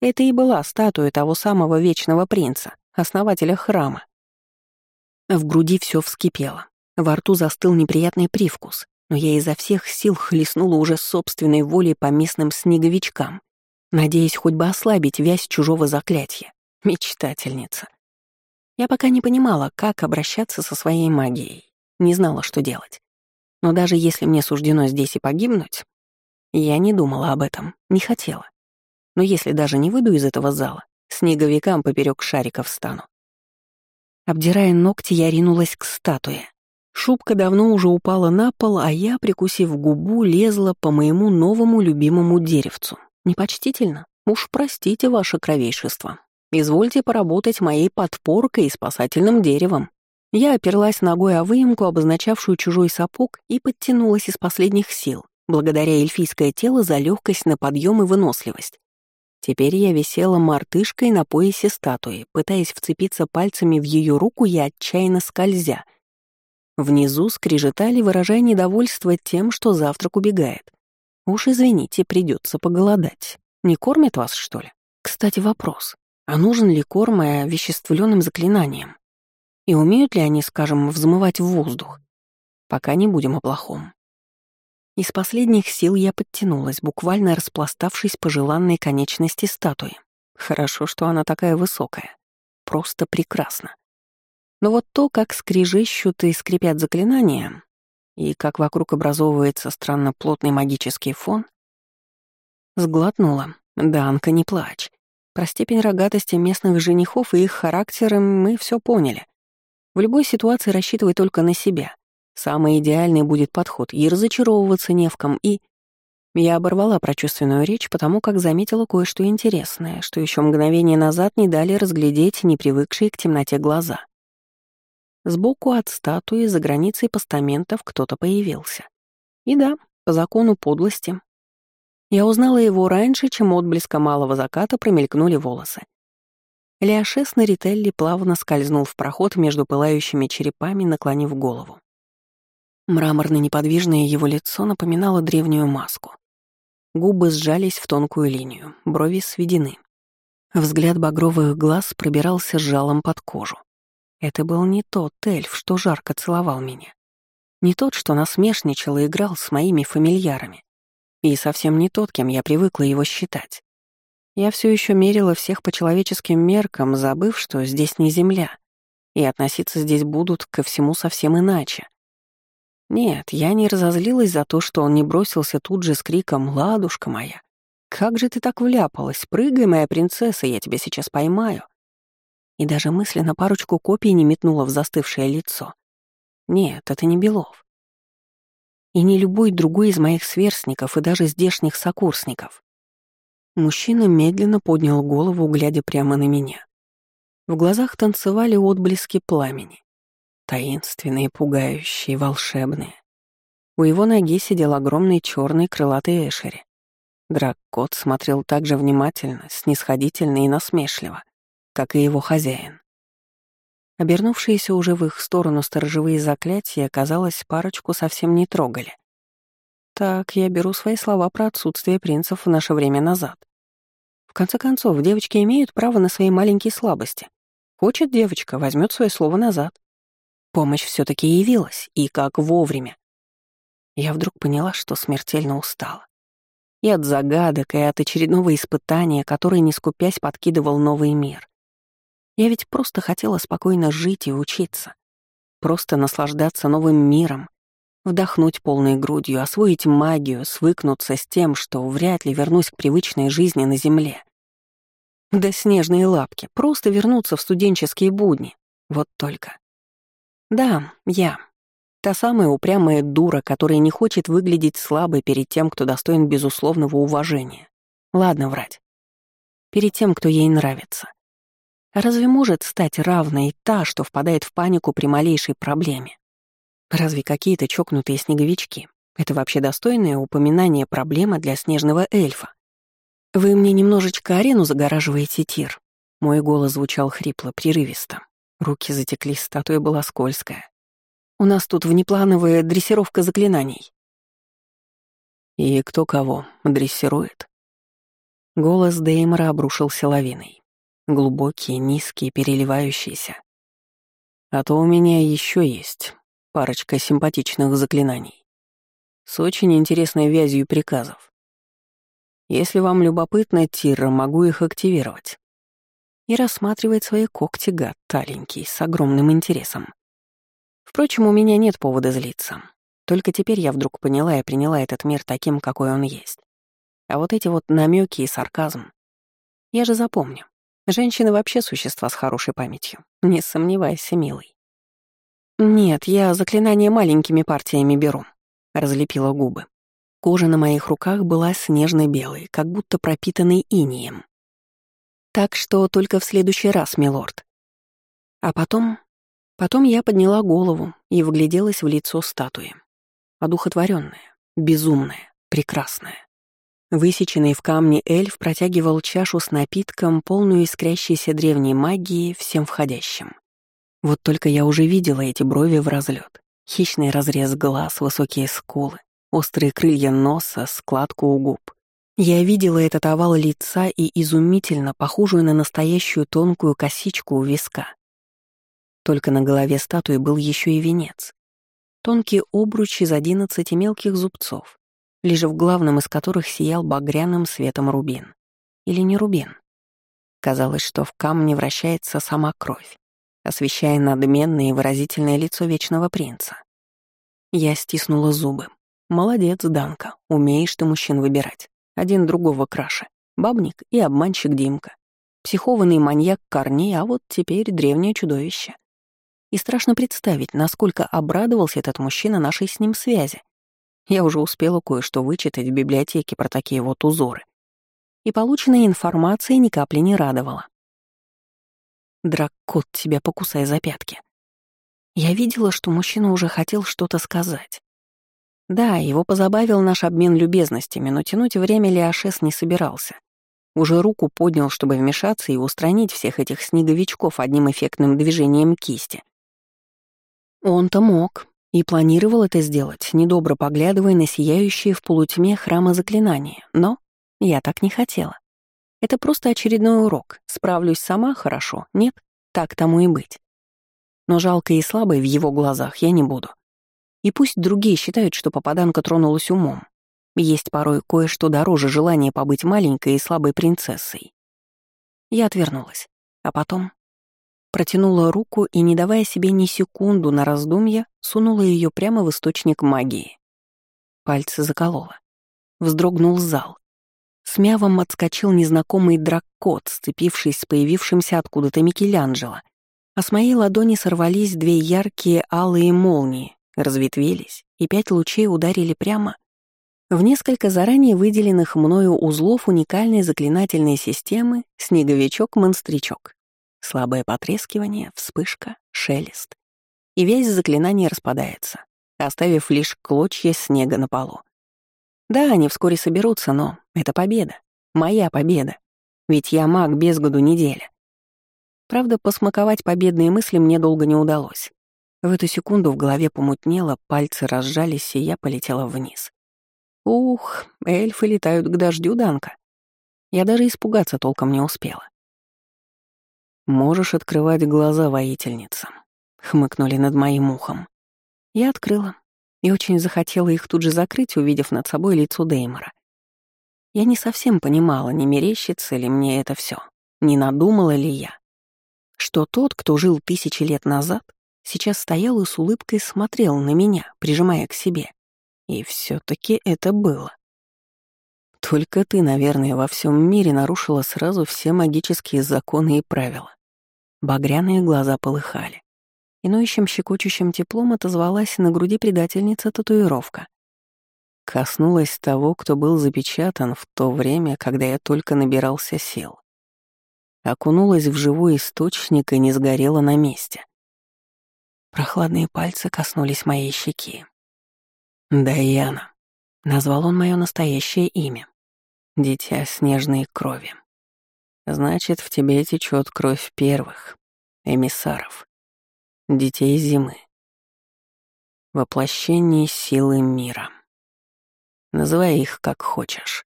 это и была статуя того самого Вечного Принца, основателя храма. В груди все вскипело, во рту застыл неприятный привкус, но я изо всех сил хлестнула уже собственной волей по местным снеговичкам, надеясь хоть бы ослабить вязь чужого заклятия. Мечтательница. Я пока не понимала, как обращаться со своей магией, не знала, что делать. Но даже если мне суждено здесь и погибнуть, я не думала об этом, не хотела. Но если даже не выйду из этого зала, снеговикам поперек шариков стану. Обдирая ногти, я ринулась к статуе. Шубка давно уже упала на пол, а я, прикусив губу, лезла по моему новому любимому деревцу. Непочтительно? Уж простите ваше кровейшество. Извольте поработать моей подпоркой и спасательным деревом. Я оперлась ногой о выемку, обозначавшую чужой сапог, и подтянулась из последних сил, благодаря эльфийское тело за легкость на подъем и выносливость. Теперь я висела мартышкой на поясе статуи, пытаясь вцепиться пальцами в ее руку и отчаянно скользя — Внизу скрежетали, выражая недовольство тем, что завтрак убегает. Уж извините, придется поголодать. Не кормят вас, что ли? Кстати, вопрос. А нужен ли корм овеществленным заклинанием? И умеют ли они, скажем, взмывать в воздух? Пока не будем о плохом. Из последних сил я подтянулась, буквально распластавшись по желанной конечности статуи. Хорошо, что она такая высокая. Просто прекрасно. Но вот то, как скрежещут и скрипят заклинания, и как вокруг образовывается странно плотный магический фон, сглотнула. Данка, не плачь. Про степень рогатости местных женихов и их характеры мы все поняли. В любой ситуации рассчитывай только на себя. Самый идеальный будет подход, и разочаровываться не в ком, и... Я оборвала прочувственную речь, потому как заметила кое-что интересное, что еще мгновение назад не дали разглядеть непривыкшие к темноте глаза. Сбоку от статуи за границей постаментов кто-то появился. И да, по закону подлости. Я узнала его раньше, чем отблеска малого заката промелькнули волосы. Леошес на рителли плавно скользнул в проход между пылающими черепами, наклонив голову. Мраморно-неподвижное его лицо напоминало древнюю маску. Губы сжались в тонкую линию, брови сведены. Взгляд багровых глаз пробирался жалом под кожу. Это был не тот эльф, что жарко целовал меня. Не тот, что насмешничал и играл с моими фамильярами. И совсем не тот, кем я привыкла его считать. Я все еще мерила всех по человеческим меркам, забыв, что здесь не земля, и относиться здесь будут ко всему совсем иначе. Нет, я не разозлилась за то, что он не бросился тут же с криком «Ладушка моя! Как же ты так вляпалась? Прыгай, моя принцесса, я тебя сейчас поймаю!» и даже мысленно парочку копий не метнула в застывшее лицо. Нет, это не Белов. И не любой другой из моих сверстников и даже здешних сокурсников. Мужчина медленно поднял голову, глядя прямо на меня. В глазах танцевали отблески пламени. Таинственные, пугающие, волшебные. У его ноги сидел огромный черный крылатый эшери. Драккот смотрел так же внимательно, снисходительно и насмешливо как и его хозяин. Обернувшиеся уже в их сторону сторожевые заклятия, казалось, парочку совсем не трогали. Так, я беру свои слова про отсутствие принцев в наше время назад. В конце концов, девочки имеют право на свои маленькие слабости. Хочет девочка, возьмет свое слово назад. Помощь все таки явилась, и как вовремя. Я вдруг поняла, что смертельно устала. И от загадок, и от очередного испытания, которое, не скупясь, подкидывал новый мир. Я ведь просто хотела спокойно жить и учиться. Просто наслаждаться новым миром, вдохнуть полной грудью, освоить магию, свыкнуться с тем, что вряд ли вернусь к привычной жизни на земле. Да снежные лапки, просто вернуться в студенческие будни. Вот только. Да, я. Та самая упрямая дура, которая не хочет выглядеть слабой перед тем, кто достоин безусловного уважения. Ладно врать. Перед тем, кто ей нравится. Разве может стать равной та, что впадает в панику при малейшей проблеме? Разве какие-то чокнутые снеговички — это вообще достойное упоминание проблемы для снежного эльфа? Вы мне немножечко арену загораживаете, Тир. Мой голос звучал хрипло, прерывисто. Руки затекли, статуя была скользкая. У нас тут внеплановая дрессировка заклинаний. И кто кого дрессирует? Голос Деймора обрушился лавиной. Глубокий, низкий, переливающийся. А то у меня еще есть парочка симпатичных заклинаний. С очень интересной вязью приказов. Если вам любопытно, Тира, могу их активировать. И рассматривает свои когти гад таленький, с огромным интересом. Впрочем, у меня нет повода злиться. Только теперь я вдруг поняла и приняла этот мир таким, какой он есть. А вот эти вот намеки и сарказм. Я же запомню. Женщины вообще существа с хорошей памятью. Не сомневайся, милый. «Нет, я заклинание маленькими партиями беру», — разлепила губы. Кожа на моих руках была снежно-белой, как будто пропитанной инием. «Так что только в следующий раз, милорд». А потом Потом я подняла голову и вгляделась в лицо статуи. Одухотворенная, безумная, прекрасная. Высеченный в камне эльф протягивал чашу с напитком, полную искрящейся древней магии, всем входящим. Вот только я уже видела эти брови в разлет, хищный разрез глаз, высокие скулы, острые крылья носа, складку у губ. Я видела этот овал лица и изумительно похожую на настоящую тонкую косичку у виска, только на голове статуи был еще и венец. Тонкий обруч из одиннадцати мелких зубцов, лишь в главном из которых сиял багряным светом рубин. Или не рубин. Казалось, что в камне вращается сама кровь, освещая надменное и выразительное лицо Вечного Принца. Я стиснула зубы. «Молодец, Данка, умеешь ты мужчин выбирать. Один другого краше. Бабник и обманщик Димка. Психованный маньяк Корней, а вот теперь древнее чудовище. И страшно представить, насколько обрадовался этот мужчина нашей с ним связи. Я уже успела кое-что вычитать в библиотеке про такие вот узоры. И полученная информация ни капли не радовала. Драккот, тебя покусай за пятки. Я видела, что мужчина уже хотел что-то сказать. Да, его позабавил наш обмен любезностями, но тянуть время Леошес не собирался. Уже руку поднял, чтобы вмешаться и устранить всех этих снеговичков одним эффектным движением кисти. Он-то мог и планировал это сделать, недобро поглядывая на сияющие в полутьме храма заклинания, но я так не хотела. Это просто очередной урок. Справлюсь сама хорошо, нет? Так тому и быть. Но жалкой и слабой в его глазах я не буду. И пусть другие считают, что попаданка тронулась умом. Есть порой кое-что дороже желания побыть маленькой и слабой принцессой. Я отвернулась. А потом Протянула руку и, не давая себе ни секунду на раздумья, сунула ее прямо в источник магии. Пальцы заколола. Вздрогнул зал. С мявом отскочил незнакомый драккот, сцепившись с появившимся откуда-то Микеланджело. А с моей ладони сорвались две яркие алые молнии, разветвились, и пять лучей ударили прямо в несколько заранее выделенных мною узлов уникальной заклинательной системы «Снеговичок-монстричок». Слабое потрескивание, вспышка, шелест. И весь заклинание распадается, оставив лишь клочья снега на полу. Да, они вскоре соберутся, но это победа. Моя победа. Ведь я маг без году неделя. Правда, посмаковать победные мысли мне долго не удалось. В эту секунду в голове помутнело, пальцы разжались, и я полетела вниз. Ух, эльфы летают к дождю, Данка. Я даже испугаться толком не успела. «Можешь открывать глаза, воительница», — хмыкнули над моим ухом. Я открыла и очень захотела их тут же закрыть, увидев над собой лицо Деймора. Я не совсем понимала, не мерещится ли мне это все, не надумала ли я, что тот, кто жил тысячи лет назад, сейчас стоял и с улыбкой смотрел на меня, прижимая к себе. И все таки это было. Только ты, наверное, во всем мире нарушила сразу все магические законы и правила. Багряные глаза полыхали. И щекочущим теплом отозвалась на груди предательница татуировка. Коснулась того, кто был запечатан в то время, когда я только набирался сил. Окунулась в живой источник и не сгорела на месте. Прохладные пальцы коснулись моей щеки. «Даяна», — назвал он мое настоящее имя. Дитя снежной крови. Значит, в тебе течет кровь первых, эмиссаров, детей зимы, воплощение силы мира. Называй их как хочешь.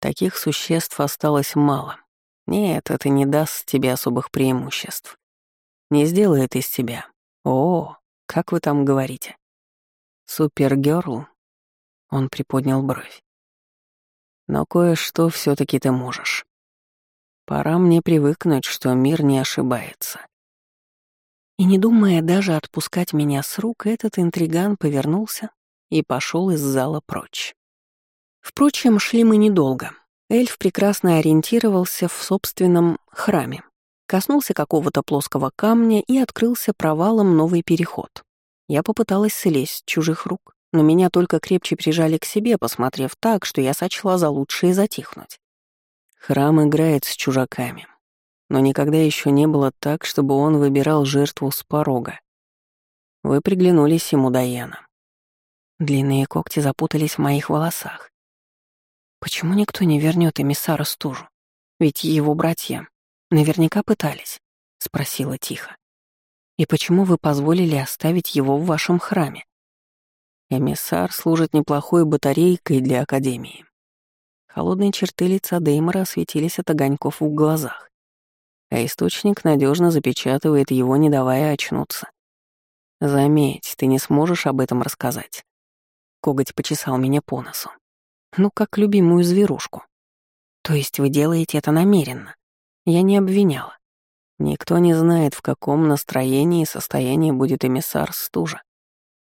Таких существ осталось мало. Нет, это не даст тебе особых преимуществ. Не сделает из тебя. О, как вы там говорите? Супергерл? Он приподнял бровь. Но кое-что все таки ты можешь. Пора мне привыкнуть, что мир не ошибается. И не думая даже отпускать меня с рук, этот интриган повернулся и пошел из зала прочь. Впрочем, шли мы недолго. Эльф прекрасно ориентировался в собственном храме. Коснулся какого-то плоского камня и открылся провалом новый переход. Я попыталась слезть с чужих рук, но меня только крепче прижали к себе, посмотрев так, что я сочла за лучшее затихнуть. Храм играет с чужаками. Но никогда еще не было так, чтобы он выбирал жертву с порога. Вы приглянулись ему, Даяна. Длинные когти запутались в моих волосах. Почему никто не вернет эмиссара стужу? Ведь его братья наверняка пытались, спросила тихо. И почему вы позволили оставить его в вашем храме? Эмиссар служит неплохой батарейкой для Академии. Холодные черты лица Деймора осветились от огоньков в глазах, а источник надежно запечатывает его, не давая очнуться. Заметь, ты не сможешь об этом рассказать. Коготь почесал меня по носу. Ну, как любимую зверушку. То есть вы делаете это намеренно? Я не обвиняла. Никто не знает, в каком настроении и состоянии будет эмиссар стужа,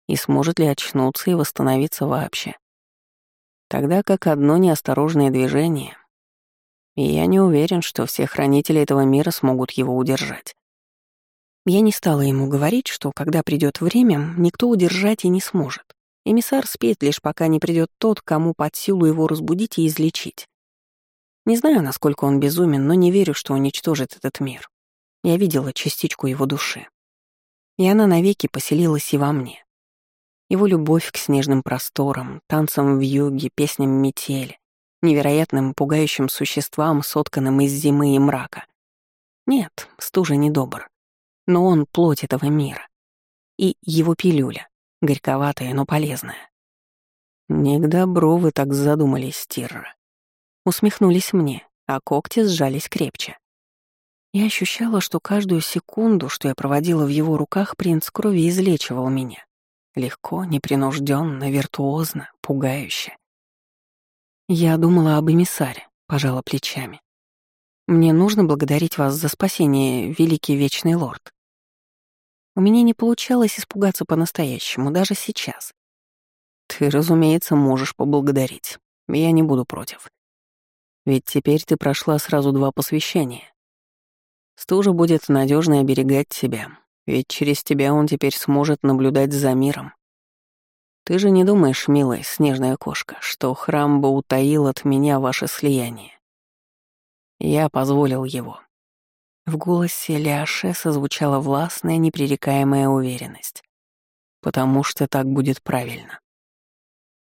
и сможет ли очнуться и восстановиться вообще. Тогда как одно неосторожное движение, и я не уверен, что все хранители этого мира смогут его удержать. Я не стала ему говорить, что, когда придет время, никто удержать и не сможет. Эмиссар спит лишь пока не придет тот, кому под силу его разбудить и излечить. Не знаю, насколько он безумен, но не верю, что уничтожит этот мир. Я видела частичку его души. И она навеки поселилась и во мне. Его любовь к снежным просторам, танцам в юге, песням метели, невероятным пугающим существам, сотканным из зимы и мрака. Нет, стужа недобр. Но он — плоть этого мира. И его пилюля, горьковатая, но полезная. Не к добру вы так задумались, Тирра. Усмехнулись мне, а когти сжались крепче. Я ощущала, что каждую секунду, что я проводила в его руках, принц крови излечивал меня. Легко, непринужденно, виртуозно, пугающе. Я думала об эмиссаре, пожала плечами. Мне нужно благодарить вас за спасение, великий вечный лорд. У меня не получалось испугаться по-настоящему, даже сейчас. Ты, разумеется, можешь поблагодарить. Я не буду против. Ведь теперь ты прошла сразу два посвящения. Стужа будет надежно оберегать тебя, ведь через тебя он теперь сможет наблюдать за миром. Ты же не думаешь, милая снежная кошка, что храм бы утаил от меня ваше слияние? Я позволил его. В голосе Ляше созвучала властная, непререкаемая уверенность. Потому что так будет правильно.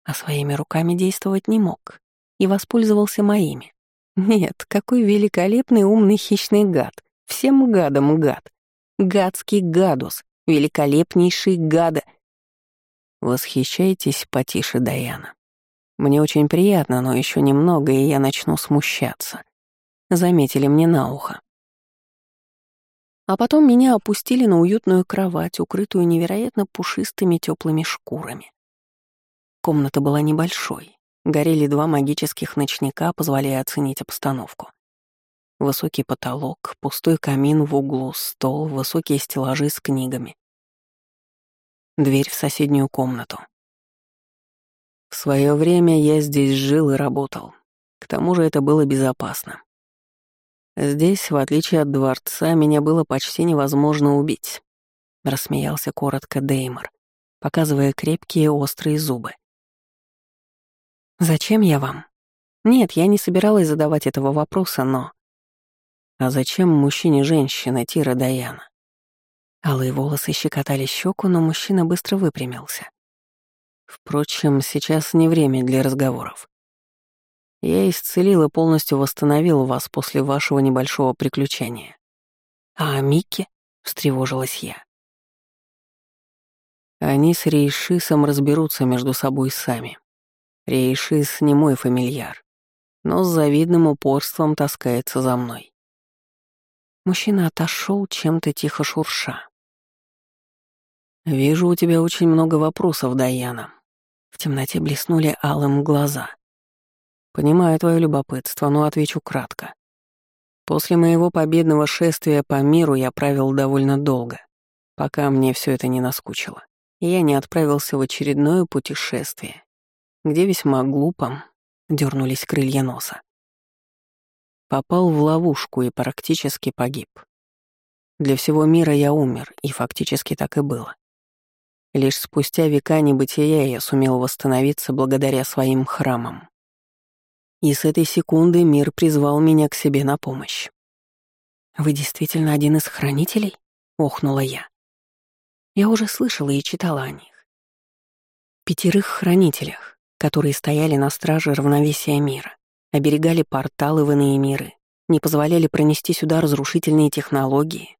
А своими руками действовать не мог и воспользовался моими. Нет, какой великолепный умный хищный гад. Всем гадам гад. Гадский гадус, великолепнейший гада. Восхищайтесь потише, Даяна. Мне очень приятно, но еще немного, и я начну смущаться. Заметили мне на ухо. А потом меня опустили на уютную кровать, укрытую невероятно пушистыми теплыми шкурами. Комната была небольшой. Горели два магических ночника, позволяя оценить обстановку. Высокий потолок, пустой камин в углу, стол, высокие стеллажи с книгами. Дверь в соседнюю комнату. В свое время я здесь жил и работал. К тому же это было безопасно. Здесь, в отличие от дворца, меня было почти невозможно убить. Рассмеялся коротко Деймор, показывая крепкие острые зубы. «Зачем я вам?» Нет, я не собиралась задавать этого вопроса, но... А зачем мужчине женщина, Тира Даяна? Алые волосы щекотали щеку, но мужчина быстро выпрямился. Впрочем, сейчас не время для разговоров. Я исцелил и полностью восстановил вас после вашего небольшого приключения. А Микки? встревожилась я. Они с Рейшисом разберутся между собой сами. Рейшис не мой фамильяр, но с завидным упорством таскается за мной. Мужчина отошел, чем-то тихо шурша. «Вижу, у тебя очень много вопросов, Даяна». В темноте блеснули алым глаза. «Понимаю твое любопытство, но отвечу кратко. После моего победного шествия по миру я правил довольно долго, пока мне все это не наскучило, и я не отправился в очередное путешествие, где весьма глупо дернулись крылья носа. Попал в ловушку и практически погиб. Для всего мира я умер, и фактически так и было. Лишь спустя века небытия я сумел восстановиться благодаря своим храмам. И с этой секунды мир призвал меня к себе на помощь. «Вы действительно один из хранителей?» — охнула я. Я уже слышала и читала о них. Пятерых хранителях, которые стояли на страже равновесия мира, оберегали порталы в иные миры, не позволяли пронести сюда разрушительные технологии,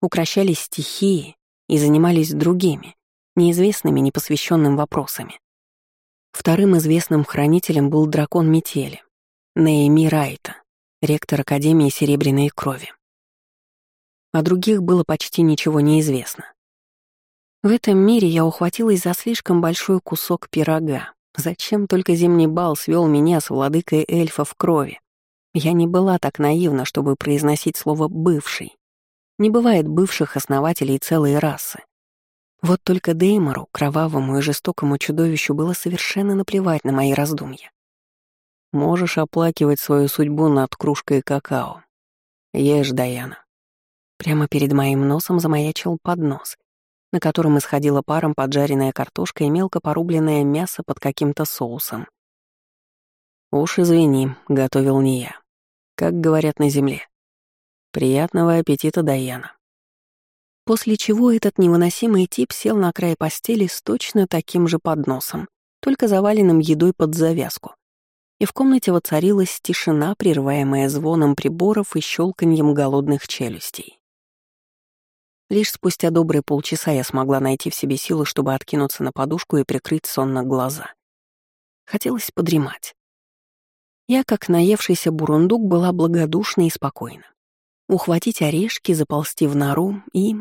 укращали стихии и занимались другими, неизвестными, непосвященным вопросами. Вторым известным хранителем был дракон Метели, Нейми Райта, ректор Академии Серебряной Крови. О других было почти ничего не известно. В этом мире я ухватилась за слишком большой кусок пирога. Зачем только зимний бал свел меня с владыкой эльфа в крови? Я не была так наивна, чтобы произносить слово «бывший». Не бывает бывших основателей целой расы. Вот только Деймору, кровавому и жестокому чудовищу, было совершенно наплевать на мои раздумья. Можешь оплакивать свою судьбу над кружкой какао. Ешь, Даяна. Прямо перед моим носом замаячил поднос, на котором исходила паром поджаренная картошка и мелко порубленное мясо под каким-то соусом. Уж извини, готовил не я. Как говорят на земле. Приятного аппетита, Даяна. После чего этот невыносимый тип сел на край постели с точно таким же подносом, только заваленным едой под завязку. И в комнате воцарилась тишина, прерываемая звоном приборов и щелканьем голодных челюстей. Лишь спустя добрые полчаса я смогла найти в себе силы, чтобы откинуться на подушку и прикрыть сонно глаза. Хотелось подремать. Я, как наевшийся бурундук, была благодушна и спокойна. Ухватить орешки, заползти в нору и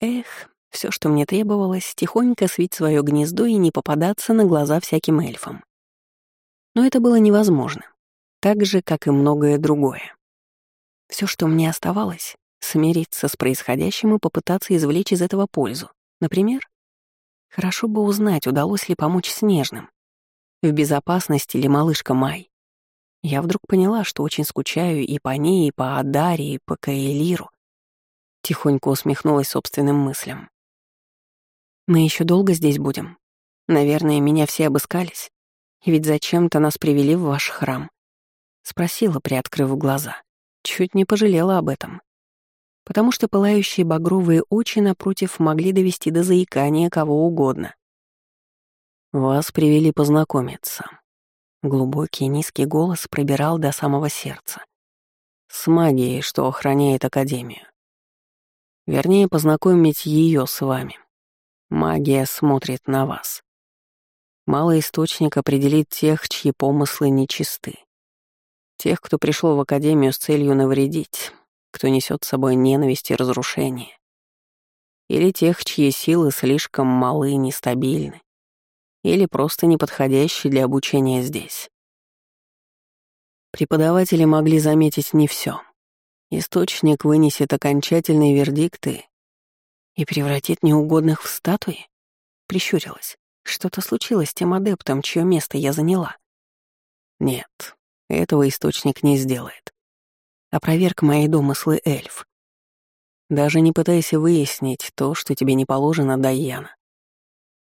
Эх, все, что мне требовалось, тихонько свить свое гнездо и не попадаться на глаза всяким эльфам. Но это было невозможно, так же, как и многое другое. Все, что мне оставалось, смириться с происходящим и попытаться извлечь из этого пользу. Например, хорошо бы узнать, удалось ли помочь Снежным. В безопасности ли малышка Май? Я вдруг поняла, что очень скучаю и по ней, и по Адаре, и по Каэлиру. Тихонько усмехнулась собственным мыслям. «Мы еще долго здесь будем? Наверное, меня все обыскались. Ведь зачем-то нас привели в ваш храм». Спросила, приоткрыв глаза. Чуть не пожалела об этом. Потому что пылающие багровые очи напротив могли довести до заикания кого угодно. «Вас привели познакомиться». Глубокий низкий голос пробирал до самого сердца. «С магией, что охраняет Академию. Вернее, познакомить ее с вами. Магия смотрит на вас. Малый источник определит тех, чьи помыслы нечисты. Тех, кто пришел в Академию с целью навредить, кто несет с собой ненависть и разрушение. Или тех, чьи силы слишком малы и нестабильны. Или просто неподходящие для обучения здесь. Преподаватели могли заметить не все. Источник вынесет окончательные вердикты и превратит неугодных в статуи? Прищурилась. Что-то случилось с тем адептом, чье место я заняла. Нет, этого источник не сделает. Опроверг мои домыслы эльф. Даже не пытайся выяснить то, что тебе не положено, Дайяна.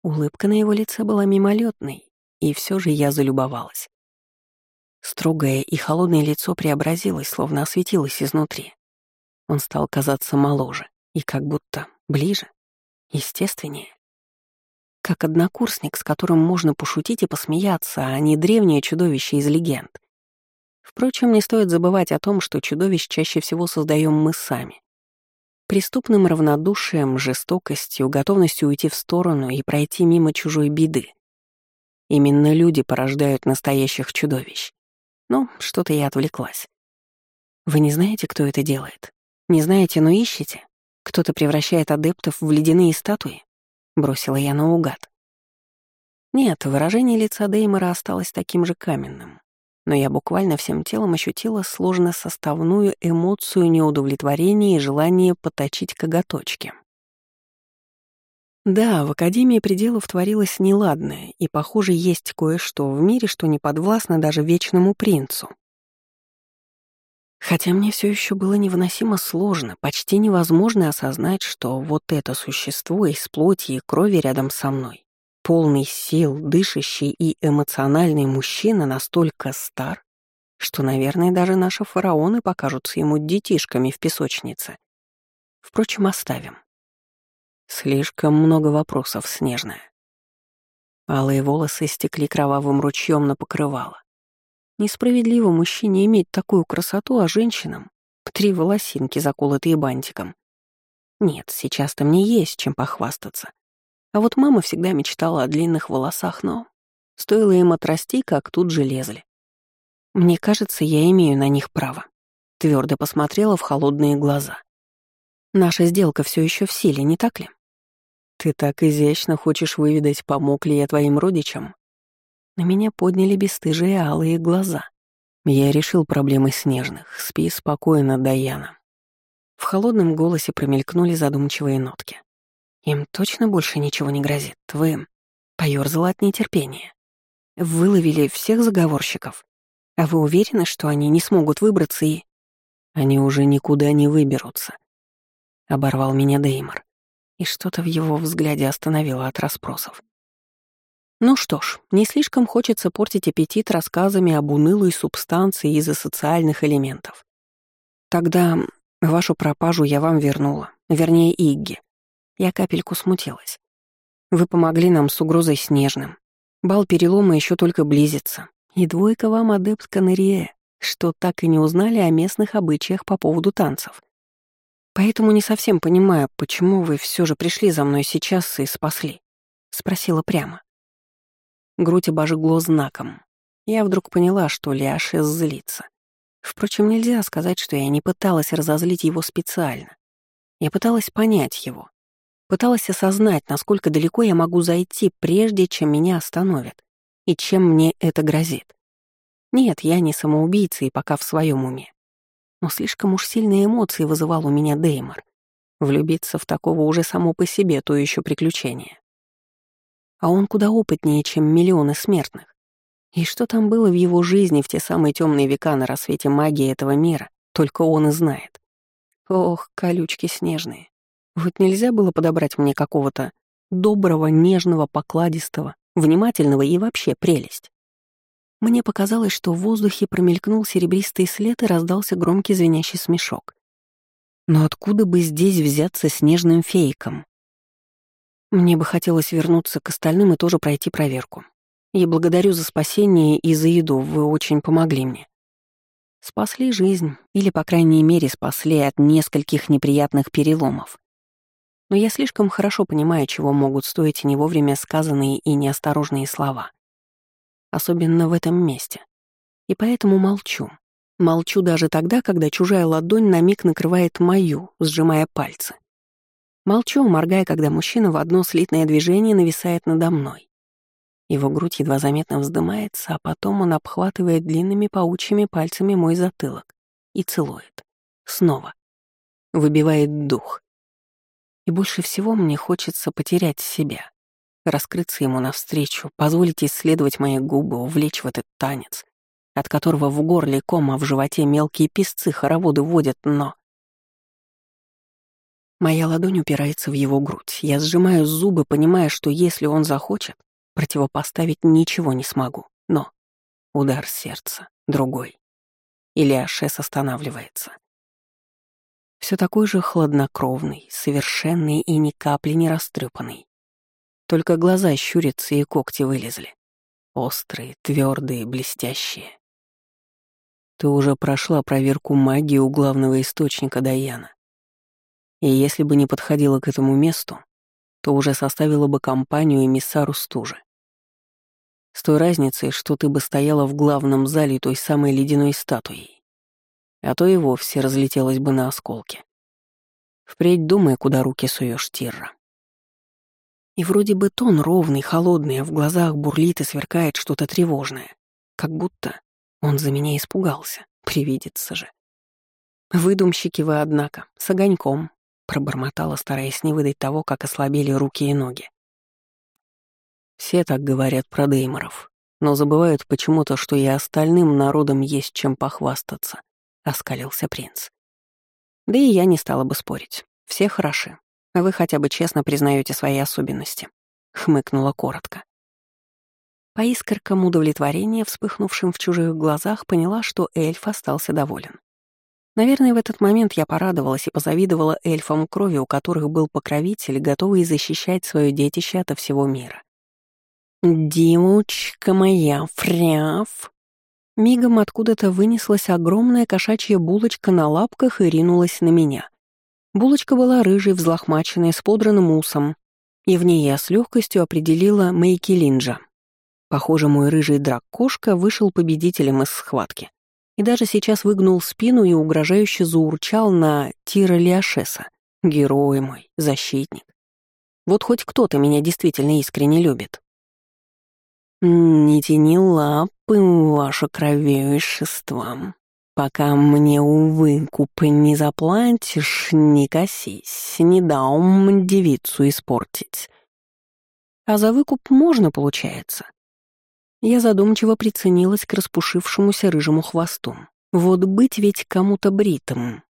Улыбка на его лице была мимолетной, и все же я залюбовалась. Строгое и холодное лицо преобразилось, словно осветилось изнутри. Он стал казаться моложе и как будто ближе, естественнее. Как однокурсник, с которым можно пошутить и посмеяться, а не древнее чудовище из легенд, Впрочем, не стоит забывать о том, что чудовищ чаще всего создаем мы сами. Преступным равнодушием, жестокостью, готовностью уйти в сторону и пройти мимо чужой беды. Именно люди порождают настоящих чудовищ. Но что-то я отвлеклась. Вы не знаете, кто это делает? Не знаете, но ищете? Кто-то превращает адептов в ледяные статуи? Бросила я наугад. Нет, выражение лица Деймора осталось таким же каменным. Но я буквально всем телом ощутила сложно составную эмоцию неудовлетворения и желание поточить коготочки. Да, в Академии пределов творилось неладное, и, похоже, есть кое-что в мире, что не подвластно даже Вечному Принцу. Хотя мне все еще было невыносимо сложно, почти невозможно осознать, что вот это существо из плоти и крови рядом со мной, полный сил, дышащий и эмоциональный мужчина настолько стар, что, наверное, даже наши фараоны покажутся ему детишками в песочнице. Впрочем, оставим. Слишком много вопросов, Снежная. Алые волосы стекли кровавым ручьем на покрывало. Несправедливо мужчине иметь такую красоту, а женщинам — три волосинки, заколотые бантиком. Нет, сейчас-то мне есть чем похвастаться. А вот мама всегда мечтала о длинных волосах, но стоило им отрасти, как тут же лезли. Мне кажется, я имею на них право. Твердо посмотрела в холодные глаза. Наша сделка все еще в силе, не так ли? «Ты так изящно хочешь выведать, помог ли я твоим родичам?» На меня подняли бесстыжие алые глаза. Я решил проблемы снежных. Спи спокойно, Даяна. В холодном голосе промелькнули задумчивые нотки. Им точно больше ничего не грозит. Вы поёрзала от нетерпения. Выловили всех заговорщиков. А вы уверены, что они не смогут выбраться и... Они уже никуда не выберутся. Оборвал меня Деймор и что-то в его взгляде остановило от расспросов. Ну что ж, не слишком хочется портить аппетит рассказами об унылой субстанции из-за социальных элементов. Тогда вашу пропажу я вам вернула, вернее, Игги. Я капельку смутилась. Вы помогли нам с угрозой снежным. Бал перелома еще только близится. И двойка вам адепт Канарие, что так и не узнали о местных обычаях по поводу танцев. Поэтому не совсем понимаю, почему вы все же пришли за мной сейчас и спасли. Спросила прямо. Грудь обожгло знаком. Я вдруг поняла, что Ляшес злится. Впрочем, нельзя сказать, что я не пыталась разозлить его специально. Я пыталась понять его. Пыталась осознать, насколько далеко я могу зайти, прежде чем меня остановят, и чем мне это грозит. Нет, я не самоубийца и пока в своем уме. Но слишком уж сильные эмоции вызывал у меня Деймор. Влюбиться в такого уже само по себе то еще приключение. А он куда опытнее, чем миллионы смертных. И что там было в его жизни в те самые темные века на рассвете магии этого мира, только он и знает. Ох, колючки снежные. Вот нельзя было подобрать мне какого-то доброго, нежного, покладистого, внимательного и вообще прелесть. Мне показалось, что в воздухе промелькнул серебристый след и раздался громкий звенящий смешок. Но откуда бы здесь взяться снежным фейком? Мне бы хотелось вернуться к остальным и тоже пройти проверку. И благодарю за спасение и за еду, вы очень помогли мне. Спасли жизнь, или, по крайней мере, спасли от нескольких неприятных переломов. Но я слишком хорошо понимаю, чего могут стоить не вовремя сказанные и неосторожные слова особенно в этом месте. И поэтому молчу. Молчу даже тогда, когда чужая ладонь на миг накрывает мою, сжимая пальцы. Молчу, моргая, когда мужчина в одно слитное движение нависает надо мной. Его грудь едва заметно вздымается, а потом он обхватывает длинными паучьими пальцами мой затылок и целует. Снова. Выбивает дух. И больше всего мне хочется потерять себя раскрыться ему навстречу, позволить исследовать мои губы, увлечь в этот танец, от которого в горле кома, в животе мелкие песцы хороводы водят, но... Моя ладонь упирается в его грудь. Я сжимаю зубы, понимая, что если он захочет, противопоставить ничего не смогу. Но удар сердца, другой. Или Ашес останавливается. Все такой же хладнокровный, совершенный и ни капли не растрепанный. Только глаза щурятся и когти вылезли. Острые, твердые, блестящие. Ты уже прошла проверку магии у главного источника Даяна. И если бы не подходила к этому месту, то уже составила бы компанию эмиссару стужи. С той разницей, что ты бы стояла в главном зале той самой ледяной статуей. А то и вовсе разлетелась бы на осколки. Впредь думай, куда руки суешь, Тирра. И вроде бы тон ровный, холодный, а в глазах бурлит и сверкает что-то тревожное. Как будто он за меня испугался, привидится же. «Выдумщики вы, однако, с огоньком», — пробормотала, стараясь не выдать того, как ослабели руки и ноги. Все так говорят про Дейморов, но забывают почему-то, что и остальным народам есть чем похвастаться, — оскалился принц. Да и я не стала бы спорить. Все хороши. Вы хотя бы честно признаете свои особенности, — хмыкнула коротко. По искоркам удовлетворения, вспыхнувшим в чужих глазах, поняла, что эльф остался доволен. Наверное, в этот момент я порадовалась и позавидовала эльфам крови, у которых был покровитель, готовый защищать свое детище ото всего мира. «Димочка моя, фряв!» Мигом откуда-то вынеслась огромная кошачья булочка на лапках и ринулась на меня. Булочка была рыжей, взлохмаченной, с подранным усом, и в ней я с легкостью определила Мейки Линджа, Похоже, мой рыжий драк-кошка вышел победителем из схватки. И даже сейчас выгнул спину и угрожающе заурчал на Тира Лиашеса. Герой мой, защитник. Вот хоть кто-то меня действительно искренне любит. «Не тяни лапы, ваше кровейшество. Пока мне, увы, купы не заплатишь, не косись, не дам девицу испортить». А за выкуп можно, получается. Я задумчиво приценилась к распушившемуся рыжему хвосту. Вот быть ведь кому-то бритым.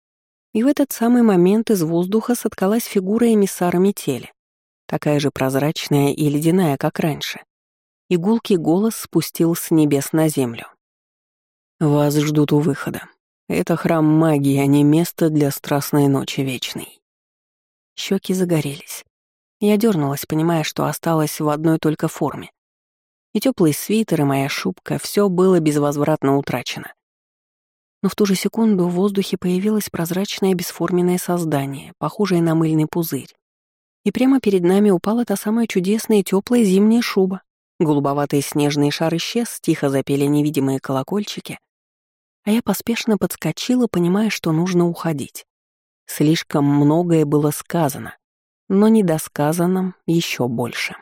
И в этот самый момент из воздуха соткалась фигура эмиссара метели, такая же прозрачная и ледяная, как раньше. Игулкий голос спустил с небес на землю. «Вас ждут у выхода. Это храм магии, а не место для страстной ночи вечной». Щеки загорелись. Я дернулась, понимая, что осталась в одной только форме. И теплый свитер, и моя шубка — все было безвозвратно утрачено. Но в ту же секунду в воздухе появилось прозрачное бесформенное создание, похожее на мыльный пузырь. И прямо перед нами упала та самая чудесная теплая зимняя шуба. Голубоватый снежный шар исчез, тихо запели невидимые колокольчики. А я поспешно подскочила, понимая, что нужно уходить. Слишком многое было сказано, но недосказанным еще больше.